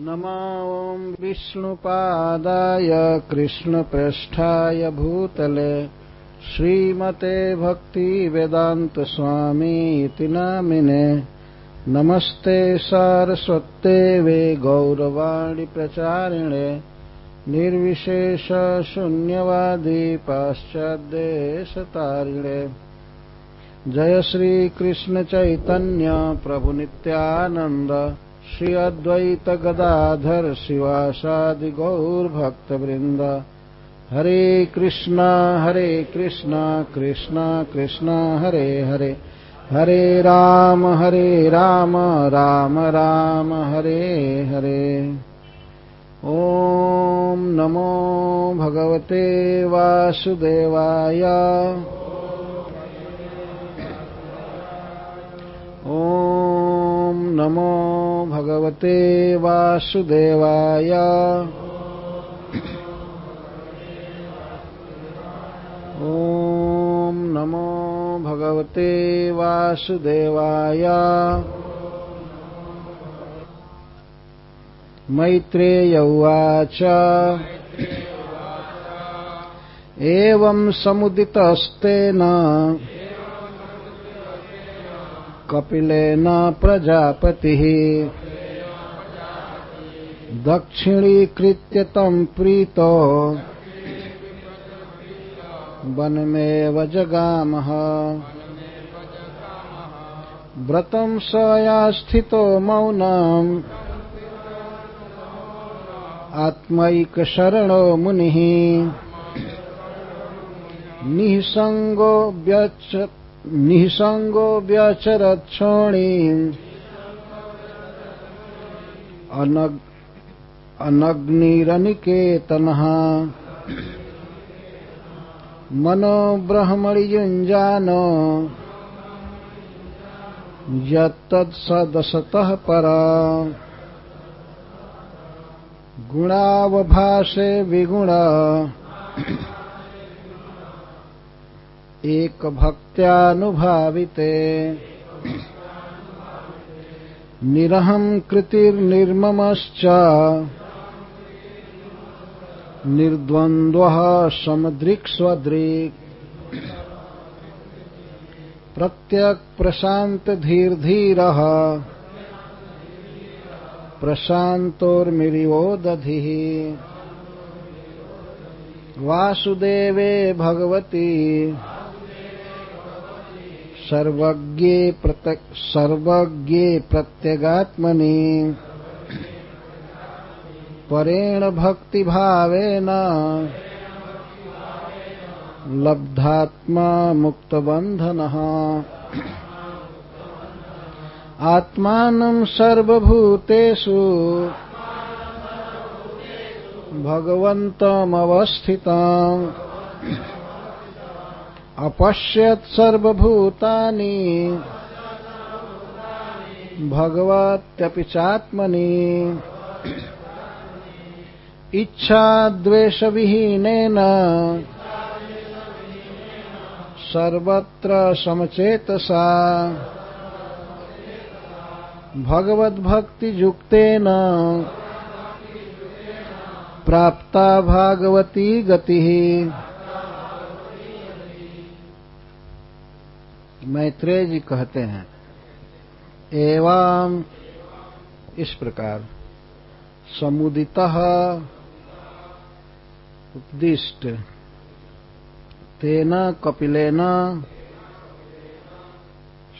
नमो विष्णुपादाय कृष्णप्रेष्ठाय भूतले, श्रीमते भक्तिवेदान्तस्वामीति नामिने नमस्ते सारस्वते वे गौरवाणि प्रचारिणे निर्विशेषशून्यवादी पाश्चाद्देशतारिणे। जय श्रीकृष्णचैतन्य प्रभुनित्यानन्द श्री अद्वैत गदाधर शिवासादि गौरभक्तवृन्द हरे कृष्णा हरे कृष्णा कृष्णा कृष्णा, हरे हरे। हरे राम हरे राम राम राम, हरे हरे। ॐ नमो भगवते वासुदेवाय। ॐ नमो भगवते वासुदेवाय। ॐ नमो भगवते वासुदेवाय। मैत्रेय उवाच। एवं समुदितस्तेन कपिलेन प्रजापतिः। दक्षिणीकृत्य तं प्रीतो। वनमेव जगामः। व्रतं सया स्थितो मौनम्। आत्मैकशरणो मुनिः। निःसङ्गो व्यच निःसङ्गो व्यचरक्षोणीम् अनग् अनग्निरनिकेतनः। मनो ब्रह्मणि युञ्जानो यत्तत्सदसतः परा। गुणावभासे विगुण। एकभक्त्यानुभाविते। निरहं कृतिर्निर्ममश्च। निर्द्वन्द्वः समदृक्स्वदृक् प्रत्यक्प्रशान्तधीर्धीरः। प्रशान्तोर्मिरिवो दधिः वासुदेवे भगवती। सर्वज्ञे प्रत्यक् सर्वज्ञे प्रत्यगात्मनि। परेण भक्तिभावेन लब्धात्मा मुक्तबन्धनः आत्मानं सर्वभूतेषु भगवन्तमवस्थितम्। अपश्यत् सर्वभूतानि। भगवत्यपि चात्मनि। इच्छाद्वेषविहीनेन। सर्वत्र समचेतसा। भगवद्भक्तियुक्तेन। प्राप्ता भागवती गतिः। मैत्रेय जी कहते हैं। एवं इस प्रकार समुदित उपदिष्ट तेना कपिलेना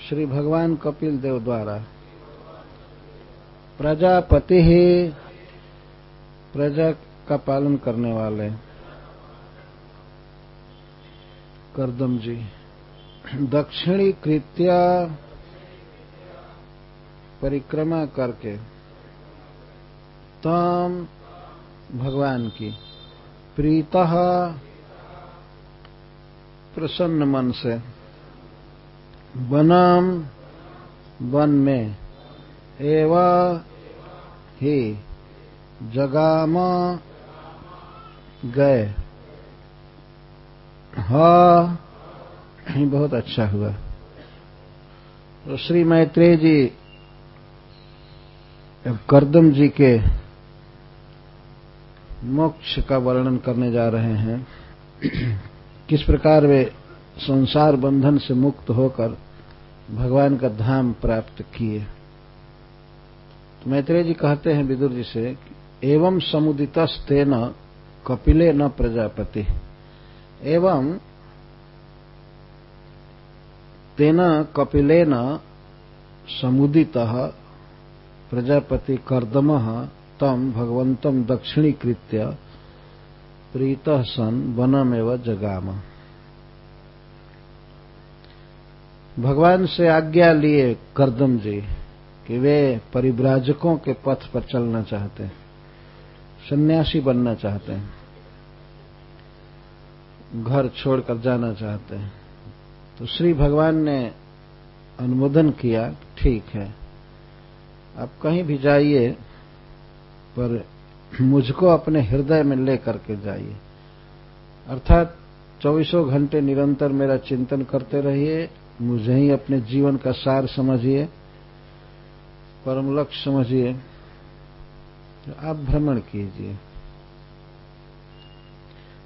श्री भगवान कपिल देव द्वारा प्रजापति ही प्रजा का पालन करने वाले करदम जी। दक्षिणी कृत्या परिक्रमा करके तम भगवान की प्रीत प्रसन्न मन से वनम वन में एवं ही जगाम गए। हाँ बहुत अच्छा हुआ। तो श्री मैत्रेय जी करदम जी के मोक्ष का वर्णन करने जा रहे हैं। किस प्रकार वे संसार बंधन से मुक्त होकर भगवान का धाम प्राप्त किए। तो मैत्रेय जी कहते हैं विदुर जी से एवं समुदितस्तेन कपिले न प्रजापति। एवं तेन कपिलेन समुदित, प्रजापति कर्दम तम भगवंतम दक्षिणीकृत प्रीत सन वनमेव जगाम। भगवान से आज्ञा लिए कर्दम जी कि वे परिव्राजकों के पथ पर चलना चाहते हैं, सन्यासी बनना चाहते हैं, घर छोड़कर जाना चाहते हैं। तो श्री भगवान ने अनुमोदन किया, ठीक है। आप कहीं भी जाइए, पर मुझको अपने हृदय में ले करके जाइए। अर्थात चौबीसों घंटे निरंतर मेरा चिंतन करते रहिए, मुझे ही अपने जीवन का सार समझिए, परम लक्ष्य समझिए तो आप भ्रमण कीजिए।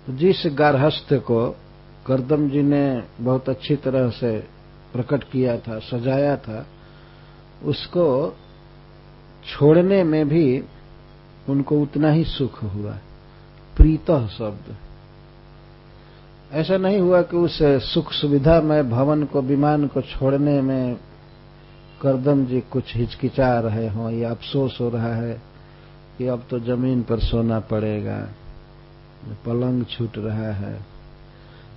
तो जिस गारहस्थ को करदम जी ने बहुत अच्छी तरह से प्रकट किया था, सजाया था। उसको छोड़ने में भी उनको उतना ही सुख हुआ। प्रीत शब्द। ऐसा नहीं हुआ कि उस सुख सुविधा में, भवन को, विमान को छोड़ने में करदम जी कुछ हिचकिचा रहे हों, या अफसोस हो रहा है कि अब तो ज़मीन पर सोना पड़ेगा, पलंग छूट रहा है।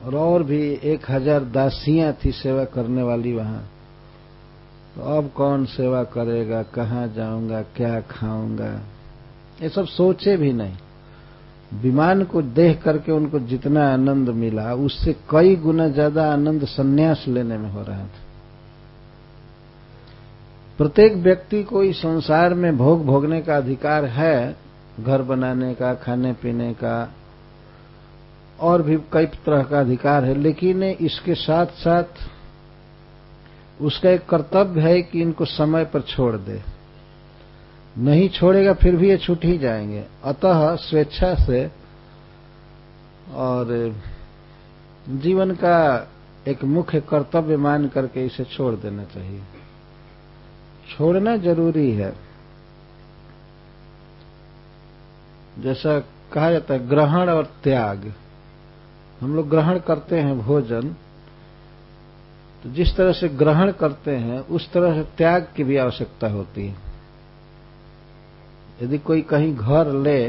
और और भी एक हज़ार दासियाँ थी सेवा करने वाली वहाँ। तो अब कौन सेवा करेगा, कहाँ जाऊँगा, क्या खाऊँगा? ये सब सोचे भी नहीं। विमान को देख करके उनको जितना आनंद मिला, उससे कई गुना ज़्यादा आनंद संन्यास लेने में हो रहा था। प्रत्येक व्यक्ति को इस संसार में भोग भोगने का अधिकार है, घर बनाने का, खाने पीने का और भी कई तरह का अधिकार है, लेकिन इसके साथ साथ उसका एक कर्तव्य है कि इनको समय पर छोड़ दे। नहीं छोड़ेगा, फिर भी ये छूट ही जाएँगे। अतः स्वेच्छा से और जीवन का एक मुख्य कर्तव्य मान करके इसे छोड़ देना चाहिए। छोड़ना ज़रूरी है। जैसा कहा जाता है, ग्रहण और त्याग। हम लोग ग्रहण करते हैं भोजन तो जिस तरह से ग्रहण करते हैं, उस तरह से त्याग की भी आवश्यकता होती है। यदि कोई कहीं घर ले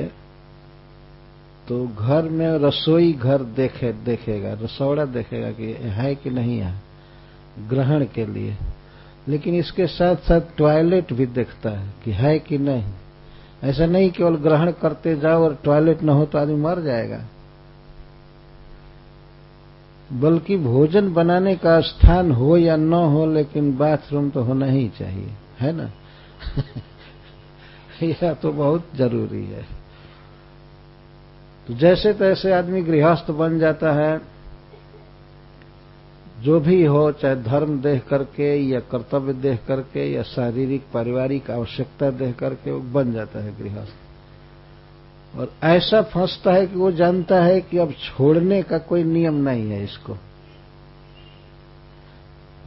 तो घर में रसोई घर देखे, देखेगा, रसोड़ा देखेगा कि है कि नहीं है, ग्रहण के लिए। लेकिन इसके साथ साथ टॉयलेट भी देखता है कि है कि नहीं। ऐसा नहीं केवल ग्रहण करते जाओ और टॉयलेट न हो तो आदमी मर जाएगा। बल्कि भोजन बनाने का स्थान हो या न हो, लेकिन बाथरूम तो होना ही चाहिए, है ना? यह तो बहुत ज़रूरी है। तो जैसे तैसे आदमी गृहस्थ बन जाता है, जो भी हो, चाहे धर्म देख करके, या कर्तव्य देख करके, या शारीरिक, पारिवारिक आवश्यकता देख करके, वो बन जाता है गृहस्थ। और ऐसा फंसता है कि वो जानता है कि अब छोड़ने का कोई नियम नहीं है इसको।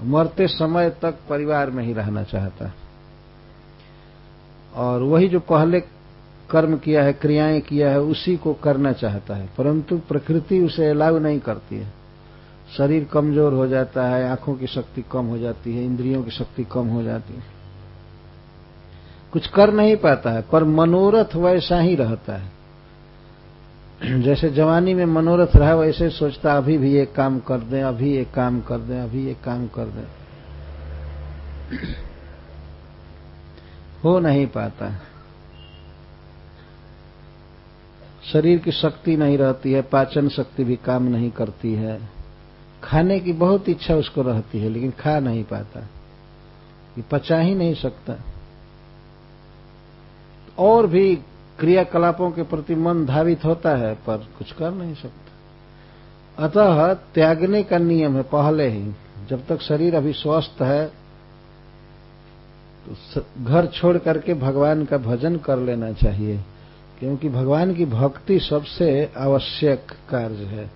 मरते समय तक परिवार में ही रहना चाहता और वही जो पहले कर्म किया है, क्रियाएँ किया है, उसी को करना चाहता है। परंतु प्रकृति उसे अलाउ नहीं करती है। शरीर कमज़ोर हो जाता है, आँखों की शक्ति कम हो जाती है, इंद्रियों की शक्ति कम हो जाती है। कुछ कर नहीं पाता है, पर मनोरथ वैसा ही रहता है। जैसे जवानी में मनोरथ रहा, वैसे सोचता, अभी भी एक काम कर दें, अभी एक काम कर दें, अभी एक काम कर दें। हो नहीं पाता। शरीर की शक्ति नहीं रहती है, पाचन शक्ति भी काम नहीं करती है। खाने की बहुत इच्छा उसको रहती है, लेकिन खा नहीं पाता। ये पचा ही नहीं सकता। और भी क्रियाकलापों के प्रति मन धावित होता है, पर कुछ कर नहीं सकता। अतः त्यागने का नियम है पहले ही। जब तक शरीर अभी स्वस्थ है तो घर छोड़ करके भगवान का भजन कर लेना चाहिए, क्योंकि भगवान की भक्ति सबसे आवश्यक कार्य है।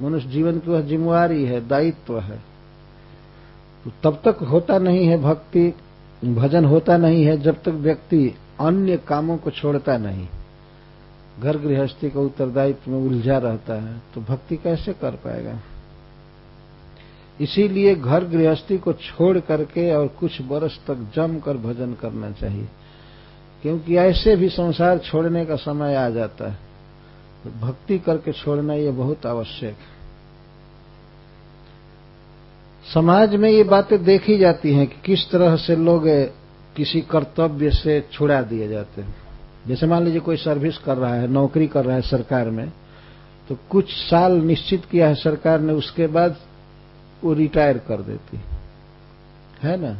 मनुष्य जीवन की वह जिम्मेवारी है, दायित्व है। तो तब तक होता नहीं है भक्ति, भजन होता नहीं है जब तक व्यक्ति अन्य कामों को छोड़ता नहीं। घर गृहस्थी का उत्तरदायित्व में उलझा रहता है तो भक्ति कैसे कर पाएगा? इसीलिए घर गृहस्थी को छोड़ करके और कुछ वर्ष तक जम कर भजन करना चाहिए, क्योंकि ऐसे भी संसार छोड़ने का समय आ जाता है। तो भक्ति करके छोड़ना यह बहुत आवश्यक है। समाज में ये बातें देखी जाती हैं कि किस तरह से लोग किसी कर्तव्य से छुड़ा दिए जाते हैं। जैसे मान लीजिए कोई सर्विस कर रहा है, नौकरी कर रहा है सरकार में तो कुछ साल निश्चित किया है सरकार ने, उसके बाद वो रिटायर कर देती है। ना?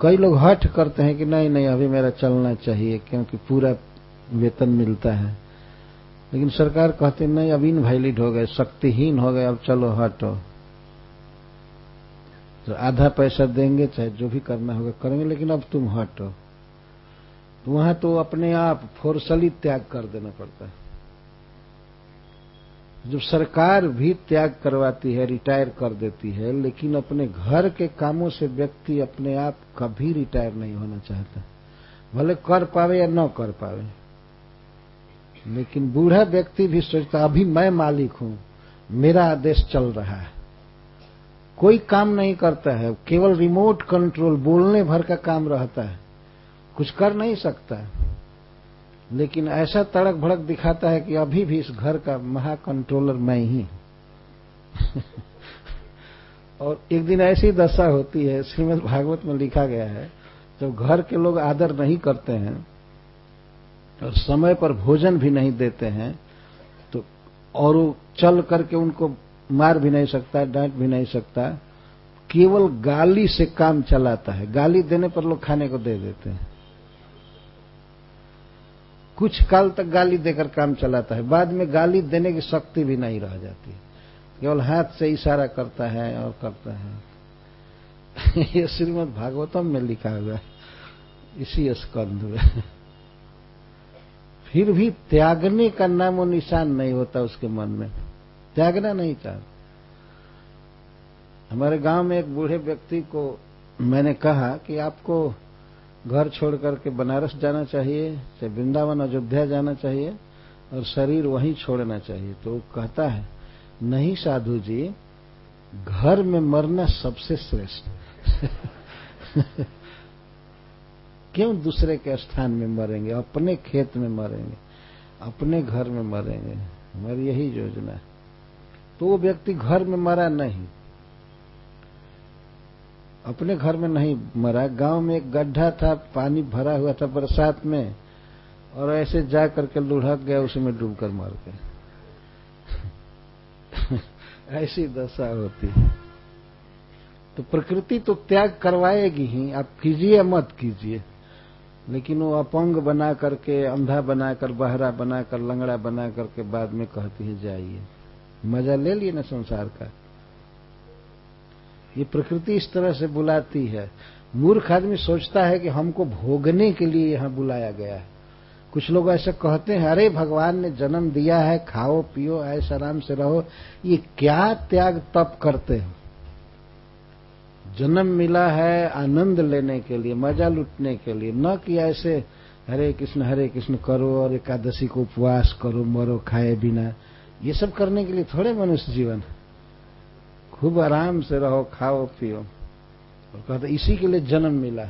कई लोग हट करते हैं कि नहीं नहीं, अभी मेरा चलना चाहिए, क्योंकि पूरा वेतन मिलता है। लेकिन सरकार कहती नहीं, अब इनवैलिड हो गए, शक्तिहीन हो गए, अब चलो, हटो। तो आधा पैसा देंगे, चाहे जो भी करना होगा करेंगे, लेकिन अब तुम हटो। तो वहाँ तो अपने आप फोर्सली त्याग कर देना पड़ता है। जब सरकार भी त्याग करवाती है, रिटायर कर देती है, लेकिन अपने घर के कामों से व्यक्ति अपने आप कभी रिटायर नहीं होना चाहता। भले कर पावे या न कर पावे। लेकिन बूढ़ा व्यक्ति भी सोचता, अभी मैं मालिक हूँ, मेरा आदेश चल रहा है। कोई काम नहीं करता है, केवल रिमोट कंट्रोल बोलने भर का काम रहता है। कुछ कर नहीं सकता लेकिन ऐसा तड़क भड़क दिखाता है कि अभी भी इस घर का महा कंट्रोलर मैं ही हूँ। और एक दिन ऐसी दशा होती है, श्रीमद भागवत में लिखा गया है, जब घर के लोग आदर नहीं करते हैं और समय पर भोजन भी नहीं देते हैं तो और चल करके उनको मार भी नहीं सकता, डांट भी नहीं सकता। केवल गाली से काम चलाता है। गाली देने पर लोग खाने को दे देते हैं। कुछ काल तक गाली देकर काम चलाता है। बाद में गाली देने की शक्ति भी नहीं रह जाती। केवल हाथ से इशारा करता है और करता है। ये श्रीमद भागवतम में लिखा हुआ है। इसी स्कंध में। फिर भी त्यागने का नाम और निशान नहीं होता उसके मन में। त्यागना नहीं चाहता हमारे गाँव में एक बूढ़े व्यक्ति को मैंने कहा कि आपको घर छोड़ करके बनारस जाना चाहिए चाहे वृंदावन, अयोध्या जाना चाहिए और शरीर वहीं छोड़ना चाहिए। तो वो कहता है, नहीं साधु जी, घर में मरना सबसे श्रेष्ठ। क्यों दूसरे के स्थान में मरेंगे, अपने खेत में मरेंगे, अपने घर में मरेंगे? हमारी यही योजना है। तो वो व्यक्ति घर में मरा नहीं। अपने घर में नहीं मरा। गाँव में एक गड्ढा था, पानी भरा हुआ था बरसात में, और ऐसे जा करके लुढ़क गया उसमें डूबकर मर गए ऐसी दशा होती है। तो प्रकृति तो त्याग करवाएगी ही, आप कीजिए, मत कीजिए। लेकिन वो अपंग बना करके, अंधा बनाकर बहरा बनाकर लंगड़ा बना करके बाद में कहती है, जाइए। मज़ा ले लिए ना संसार का। ये प्रकृति इस तरह से बुलाती है। मूर्ख आदमी सोचता है कि हमको भोगने के लिए यहाँ बुलाया गया है। कुछ लोग ऐसे कहते हैं, अरे भगवान ने जन्म दिया है, खाओ, पियो, ऐसा आराम से रहो। ये क्या त्याग तप करते हो? जन्म मिला है आनंद लेने के लिए, मज़ा लुटने के लिए, न कि ऐसे हरे कृष्ण हरे कृष्ण करो और एकादशी को उपवास करो, मरो, खाए बिना। ये सब करने के लिए थोड़े मनुष्य जीवन खूब आराम से रहो, खाओ, पियो। और कहते इसी के लिए जन्म मिला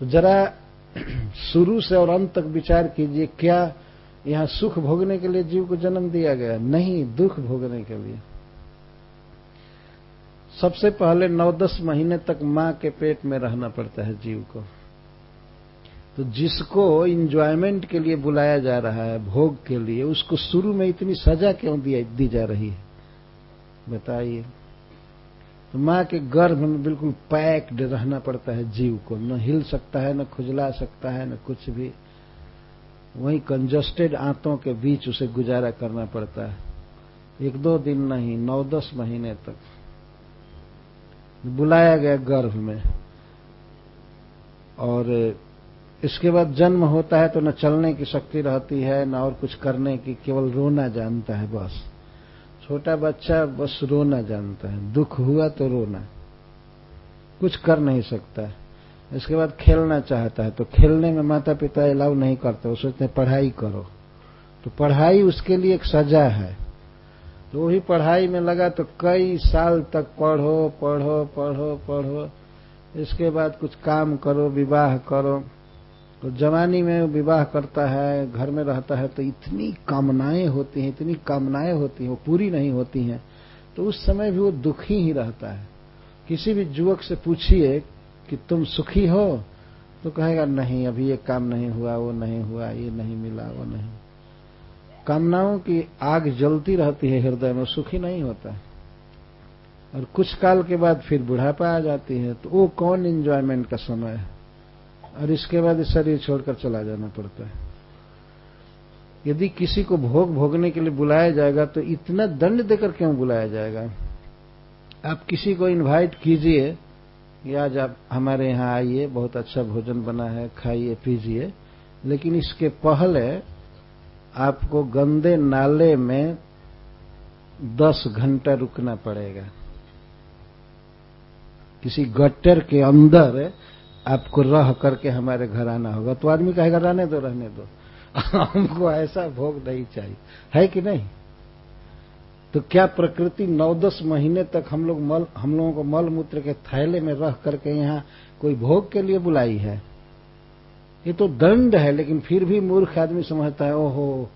तो जरा शुरू से और अंत तक विचार कीजिए, क्या यहाँ सुख भोगने के लिए जीव को जन्म दिया गया? नहीं, दुख भोगने के लिए। सबसे पहले नौ दस महीने तक माँ के पेट में रहना पड़ता है जीव को। तो जिसको इंजॉयमेंट के लिए बुलाया जा रहा है, भोग के लिए, उसको शुरू में इतनी सजा क्यों दी दी जा रही है? बताइए। तो माँ के गर्भ में बिल्कुल पैक्ड रहना पड़ता है जीव को। न हिल सकता है, न खुजला सकता है, न कुछ भी। वही कंजस्टेड आंतों के बीच उसे गुजारा करना पड़ता है। एक दो दिन नहीं, नौ दस महीने तक। बुलाया गया गर्भ में। और इसके बाद जन्म होता है तो न चलने की शक्ति रहती है, न और कुछ करने की, केवल रोना जानता है बस। छोटा बच्चा बस रोना जानता है। दुख हुआ तो रोना। कुछ कर नहीं सकता। इसके बाद खेलना चाहता है तो खेलने में माता पिता अलाउ नहीं करते। वो सोचते हैं, पढ़ाई करो। तो पढ़ाई उसके लिए एक सजा है। तो वही पढ़ाई में लगा तो कई साल तक पढ़ो पढ़ो पढ़ो पढ़ो। इसके बाद कुछ काम करो, विवाह करो। तो जवानी में विवाह करता है, घर में रहता है तो इतनी कामनाएँ होती हैं, इतनी कामनाएँ होती हैं, वो पूरी नहीं होती हैं तो उस समय भी वो दुखी ही रहता है। किसी भी युवक से पूछिए कि तुम सुखी हो तो कहेगा, नहीं, अभी ये काम नहीं हुआ, वो नहीं हुआ, ये नहीं मिला, वो नहीं। कामनाओं की आग जलती रहती है हृदय में सुखी नहीं होता है। और कुछ काल के बाद फिर बुढ़ापा आ जाती है तो वो कौन एंजॉयमेंट का समय है? और इसके बाद शरीर छोड़कर चला जाना पड़ता है। यदि किसी को भोग भोगने के लिए बुलाया जाएगा तो इतना दंड देकर क्यों बुलाया जाएगा? आप किसी को इनवाइट कीजिए आज आप हमारे यहाँ आइए, बहुत अच्छा भोजन बना है, खाइए, पीजिए। लेकिन इसके पहले आपको गंदे नाले में दस घंटा रुकना पड़ेगा। किसी गट्टर के अंदर आपको रह करके हमारे घर आना होगा। तो आदमी कहेगा, रहने दो रहने दो। हमको ऐसा भोग नहीं चाहिए। है कि नहीं? तो क्या प्रकृति नौ दस महीने तक हम लोग मल, हम लोगों को मल मूत्र के थैले में रह करके यहाँ कोई भोग के लिए बुलाई है? ये तो दंड है, लेकिन फिर भी मूर्ख आदमी समझता है, ओहो,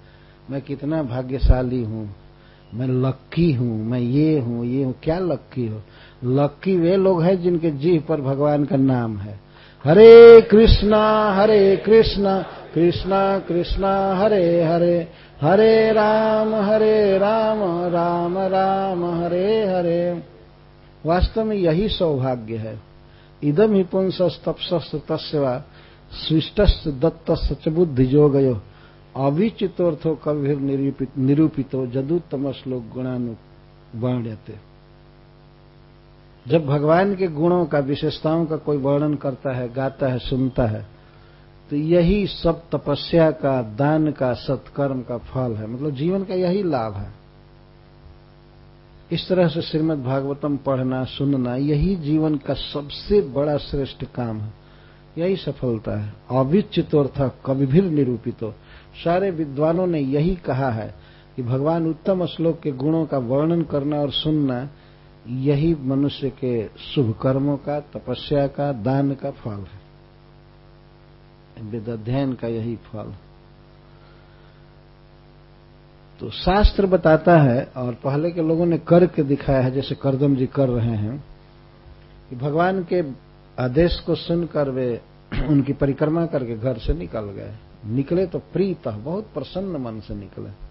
मैं कितना भाग्यशाली हूँ। मैं लक्की हूँ, मैं ये हूँ ये हूँ, क्या लक्की हो? लक्की वे लोग हैं जिनके जीव पर भगवान का नाम है। हरे कृष्णा हरे कृष्णा कृष्णा कृष्णा, हरे हरे हरे राम हरे राम राम राम, हरे हरे। वास्तव में यही सौभाग्य है। इदम ही पुंस तपस तस्वा सृष्टस् दत्त च बुद्धि जो गयो अविचितोर्थो कविर निरूपितो जदुतम श्लोक गुणानुवर्ण्यते जब भगवान के गुणों का, विशेषताओं का कोई वर्णन करता है, गाता है, सुनता है तो यही सब तपस्या का, दान का, सत्कर्म का फल है। मतलब जीवन का यही लाभ है। इस तरह से श्रीमद भागवतम पढ़ना, सुनना, यही जीवन का सबसे बड़ा श्रेष्ठ काम है। यही सफलता है। अविचितोर्थ, कभी भी निरूपित हो। सारे विद्वानों ने यही कहा है कि भगवान उत्तम श्लोक के गुणों का वर्णन करना और सुनना यही मनुष्य के शुभ कर्मों का, तपस्या का, दान का फल है। वेद अध्ययन का यही फल तो शास्त्र बताता है, और पहले के लोगों ने करके दिखाया है, जैसे करदम जी कर रहे हैं, कि भगवान के आदेश को सुनकर वे उनकी परिक्रमा करके घर से निकल गए। निकले तो प्रीत, बहुत प्रसन्न मन से निकले।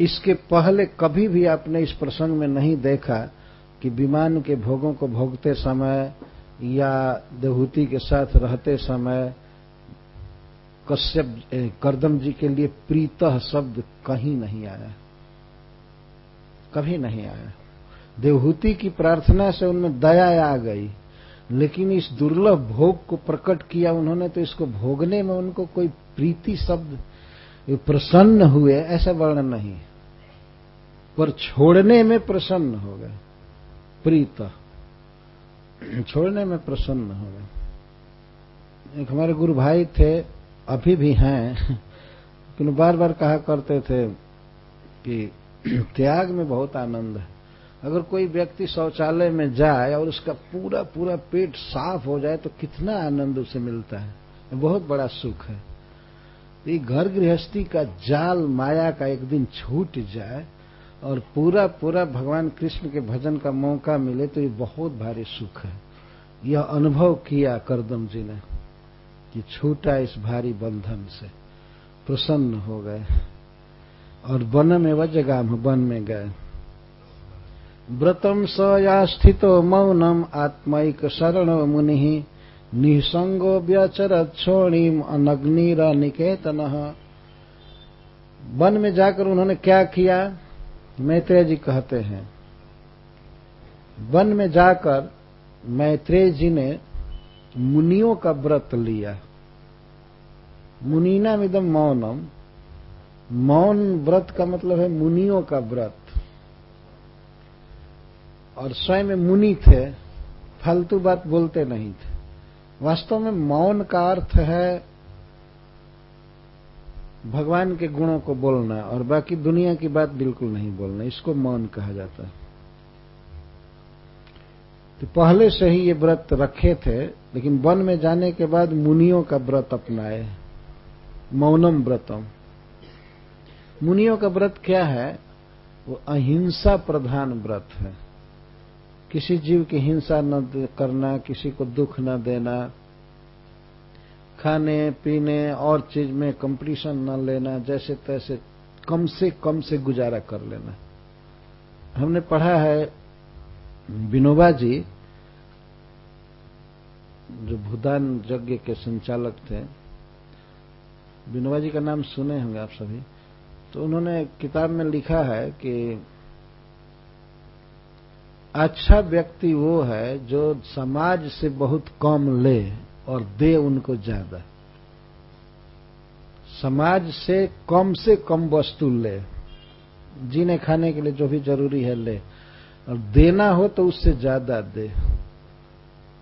इसके पहले कभी भी आपने इस प्रसंग में नहीं देखा कि विमान के भोगों को भोगते समय या देहूति के साथ रहते समय कश्यप करदम जी के लिए प्रीत शब्द कहीं नहीं आया। कभी नहीं आया। देवहूति की प्रार्थना से उनमें दया आ गई, लेकिन इस दुर्लभ भोग को प्रकट किया उन्होंने तो इसको भोगने में उनको कोई प्रीति शब्द प्रसन्न हुए, ऐसा वर्णन नहीं पर छोड़ने में प्रसन्न हो गए। प्रीत। छोड़ने में प्रसन्न हो गए। एक हमारे गुरु भाई थे, अभी भी हैं। लेकिन बार बार कहा करते थे कि त्याग में बहुत आनंद है। अगर कोई व्यक्ति शौचालय में जाए और उसका पूरा पूरा पेट साफ़ हो जाए तो कितना आनंद उसे मिलता है। बहुत बड़ा सुख है। ये घर गृहस्थी का जाल माया का एक दिन छूट जाए और पूरा पूरा भगवान कृष्ण के भजन का मौका मिले तो ये बहुत भारी सुख है। यह अनुभव किया करदम जी ने कि छूटा इस भारी बंधन से। प्रसन्न हो गए और वन में वजगाम, वन में गए। व्रतम स या स्थितो मौनम आत्मक शरण मुनि। निसंगो व्यचरत छोणीम अनग्निर निकेतन। वन में जाकर उन्होंने क्या किया? मैत्रेय जी कहते हैं, वन में जाकर मैत्रेय जी ने मुनियों का व्रत लिया। मुनीना मिदम मौनम। मौन व्रत का मतलब है मुनियों का व्रत। और स्वयं मुनि थे, फालतू बात बोलते नहीं थे। वास्तव में मौन का अर्थ है भगवान के गुणों को बोलना और बाकी दुनिया की बात बिल्कुल नहीं बोलना, इसको मौन कहा जाता है। तो पहले से ही ये व्रत रखे थे, लेकिन वन में जाने के बाद मुनियों का व्रत अपनाए, मौनम व्रतम। मुनियों का व्रत क्या है? वो अहिंसा प्रधान व्रत है। किसी जीव की हिंसा न करना, किसी को दुख न देना, खाने, पीने और चीज़ में कंपटीशन न लेना, जैसे तैसे कम से कम से गुजारा कर लेना। हमने पढ़ा है, विनोबा जी, जो भूदान यज्ञ के संचालक थे, विनोबा जी का नाम सुने होंगे आप सभी तो उन्होंने किताब में लिखा है कि अच्छा व्यक्ति वो है जो समाज से बहुत कम ले और दे उनको ज़्यादा। समाज से कम से कम वस्तु ले। जीने खाने के लिए जो भी ज़रूरी है ले। और देना हो तो उससे ज़्यादा दे।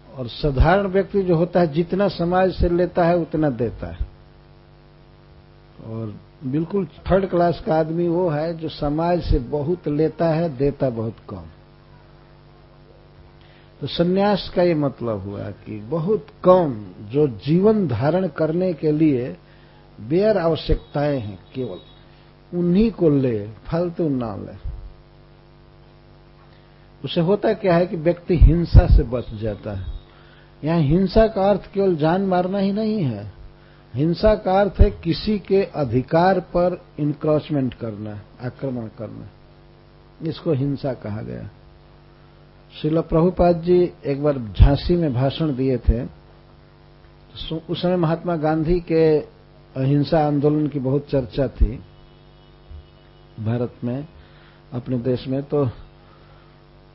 और साधारण व्यक्ति जो होता है, जितना समाज से लेता है, उतना देता है। और बिल्कुल थर्ड क्लास का आदमी वो है जो समाज से बहुत लेता है, देता बहुत कम। तो सन्यास का ये मतलब हुआ कि बहुत कम जो जीवन धारण करने के लिए बेयर आवश्यकताएँ हैं केवल, उन्हीं को ले, फालतू ना ले। उसे होता क्या है कि व्यक्ति हिंसा से बच जाता है। यहाँ हिंसा का अर्थ केवल जान मारना ही नहीं है। हिंसा का अर्थ है किसी के अधिकार पर इंक्रोचमेंट करना, आक्रमण करना। इसको हिंसा कहा गया। शिल प्रभुपाद जी एक बार झांसी में भाषण दिए थे। उस समय महात्मा गांधी के अहिंसा आंदोलन की बहुत चर्चा थी भारत में, अपने देश में। तो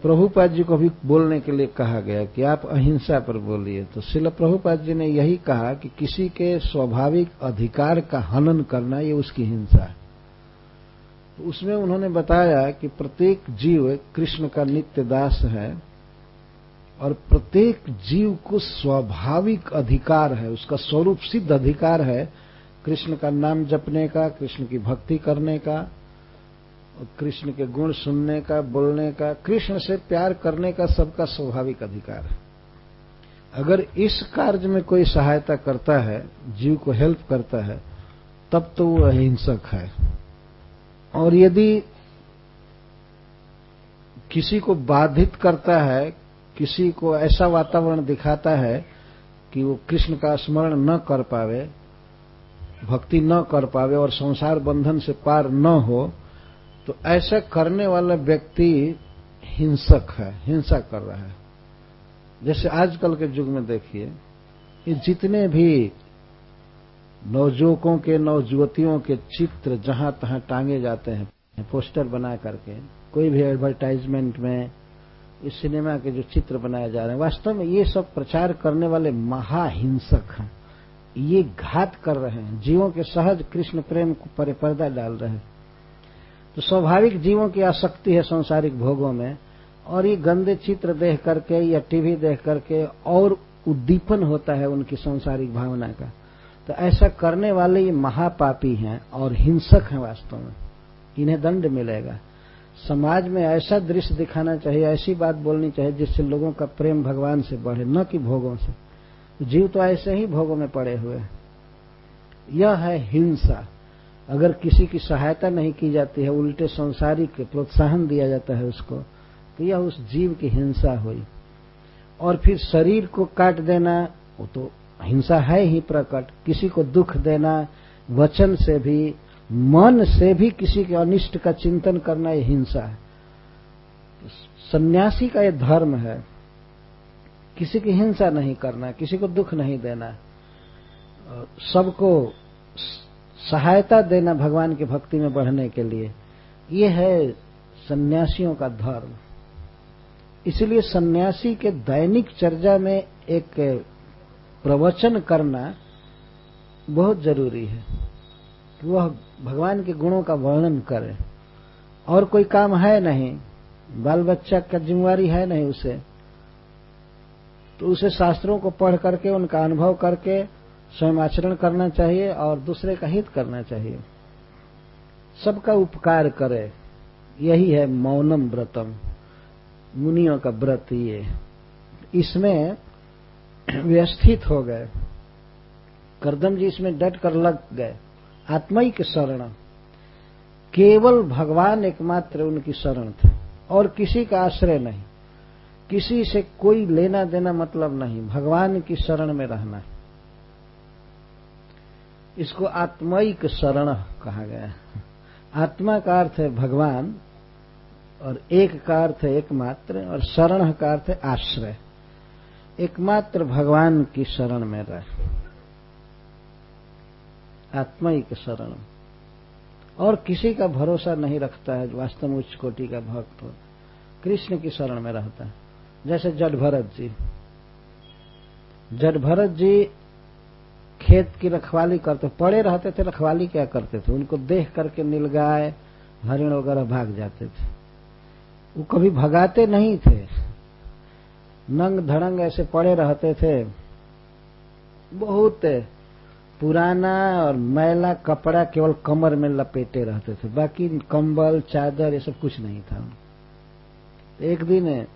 प्रभुपाद जी को भी बोलने के लिए कहा गया कि आप अहिंसा पर बोलिए। तो शिल प्रभुपाद जी ने यही कहा कि किसी के स्वाभाविक अधिकार का हनन करना, ये उसकी हिंसा है। उसमें उन्होंने बताया कि प्रत्येक जीव कृष्ण का नित्य दास है और प्रत्येक जीव को स्वाभाविक अधिकार है, उसका स्वरूप सिद्ध अधिकार है, कृष्ण का नाम जपने का, कृष्ण की भक्ति करने का कृष्ण के गुण सुनने का, बोलने का, कृष्ण से प्यार करने का सबका स्वाभाविक अधिकार है। अगर इस कार्य में कोई सहायता करता है, जीव को हेल्प करता है, तब तो वो अहिंसक है। और यदि किसी को बाधित करता है, किसी को ऐसा वातावरण दिखाता है कि वो कृष्ण का स्मरण न कर पावे, भक्ति न कर पावे और संसार बंधन से पार न हो तो ऐसा करने वाला व्यक्ति हिंसक है, हिंसा कर रहा है। जैसे आजकल के युग में देखिए, ये जितने भी नवजुवकों के, नवजुवतियों के चित्र जहाँ तहां टांगे जाते हैं, पोस्टर बना करके, कोई भी एडवर्टाइजमेंट में, इस सिनेमा के जो चित्र बनाए जा रहे हैं, वास्तव में ये सब प्रचार करने वाले महाहिंसक हैं। ये घात कर रहे हैं। जीवों के सहज कृष्ण प्रेम को पर पर्दा डाल रहे हैं। तो स्वाभाविक जीवों की आसक्ति है संसारिक भोगों में, और ये गंदे चित्र देख करके या टीवी देख करके और उद्दीपन होता है उनकी संसारिक भावना का। तो ऐसा करने वाले ये महापापी हैं और हिंसक हैं वास्तव में। इन्हें दंड मिलेगा। समाज में ऐसा दृश्य दिखाना चाहिए, ऐसी बात बोलनी चाहिए जिससे लोगों का प्रेम भगवान से बढ़े, न कि भोगों से। जीव तो ऐसे ही भोगों में पड़े हुए यह है हिंसा। अगर किसी की सहायता नहीं की जाती है, उल्टे संसारी के प्रोत्साहन दिया जाता है उसको तो यह उस जीव की हिंसा हुई। और फिर शरीर को काट देना, वो तो हिंसा है ही प्रकट। किसी को दुख देना, वचन से भी, मन से भी किसी के अनिष्ट का चिंतन करना ये हिंसा है। सन्यासी का ये धर्म है। किसी की हिंसा नहीं करना, किसी को दुख नहीं देना। सबको सहायता देना भगवान की भक्ति में बढ़ने के लिए। ये है सन्यासियों का धर्म। इसलिए सन्यासी के दैनिक चर्चा में एक प्रवचन करना बहुत ज़रूरी है कि वह भगवान के गुणों का वर्णन करे। और कोई काम है नहीं बाल बच्चा का जिम्मेवारी है नहीं उसे तो उसे शास्त्रों को पढ़ करके, उनका अनुभव करके, स्वयं आचरण करना चाहिए और दूसरे का हित करना चाहिए। सबका उपकार करे। यही है मौनम व्रतम। मुनियों का व्रत ये। इसमें व्यवस्थित हो गए। करदम जी इसमें डट कर लग गए। आत्मई के शरण। केवल भगवान एकमात्र उनकी शरण थे। और किसी का आश्रय नहीं। किसी से कोई लेना देना मतलब नहीं। भगवान की शरण में रहना है। इसको आत्मयिक शरण कहा गया है। आत्मा का अर्थ है भगवान, और एक का अर्थ है एकमात्र, और शरण का अर्थ है आश्रय। एकमात्र भगवान की शरण में रहे। आत्मयिक शरण। और किसी का भरोसा नहीं रखता है, वास्तव में उच्च कोटि का भक्त हो। कृष्ण की शरण में रहता है। जैसे जड भरत जी। जड भरत जी खेत की रखवाली करते, पड़े रहते थे, रखवाली क्या करते थे? उनको देख करके नीलगाय हरिण वगैरह भाग जाते थे। वो कभी भगाते नहीं थे। नंग धड़ंग ऐसे पड़े रहते थे। बहुत पुराना और मैला कपड़ा केवल कमर में लपेटे रहते थे। बाकी कंबल चादर ये सब कुछ नहीं था। एक दिन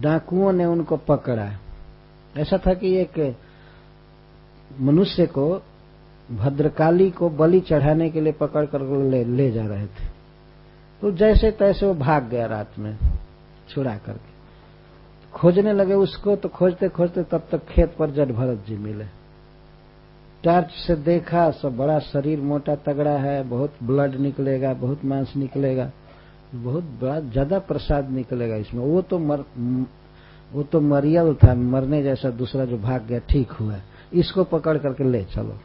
डाकुओं ने उनको पकड़ा। ऐसा था कि एक मनुष्य को भद्रकाली को बलि चढ़ाने के लिए पकड़ कर ले, ले जा रहे थे। तो जैसे तैसे वो भाग गया रात में छुड़ा करके। खोजने लगे उसको तो खोजते खोजते तब तक खेत पर जट भरत जी मिले। टॉर्च से देखा, सब बड़ा शरीर, मोटा तगड़ा है, बहुत ब्लड निकलेगा, बहुत मांस निकलेगा, बहुत बड़ा, ज़्यादा प्रसाद निकलेगा इसमें। वो तो मर, वो तो मरियल था, मरने जैसा दूसरा जो भाग गया, ठीक हुआ। इसको पकड़ करके ले चलो।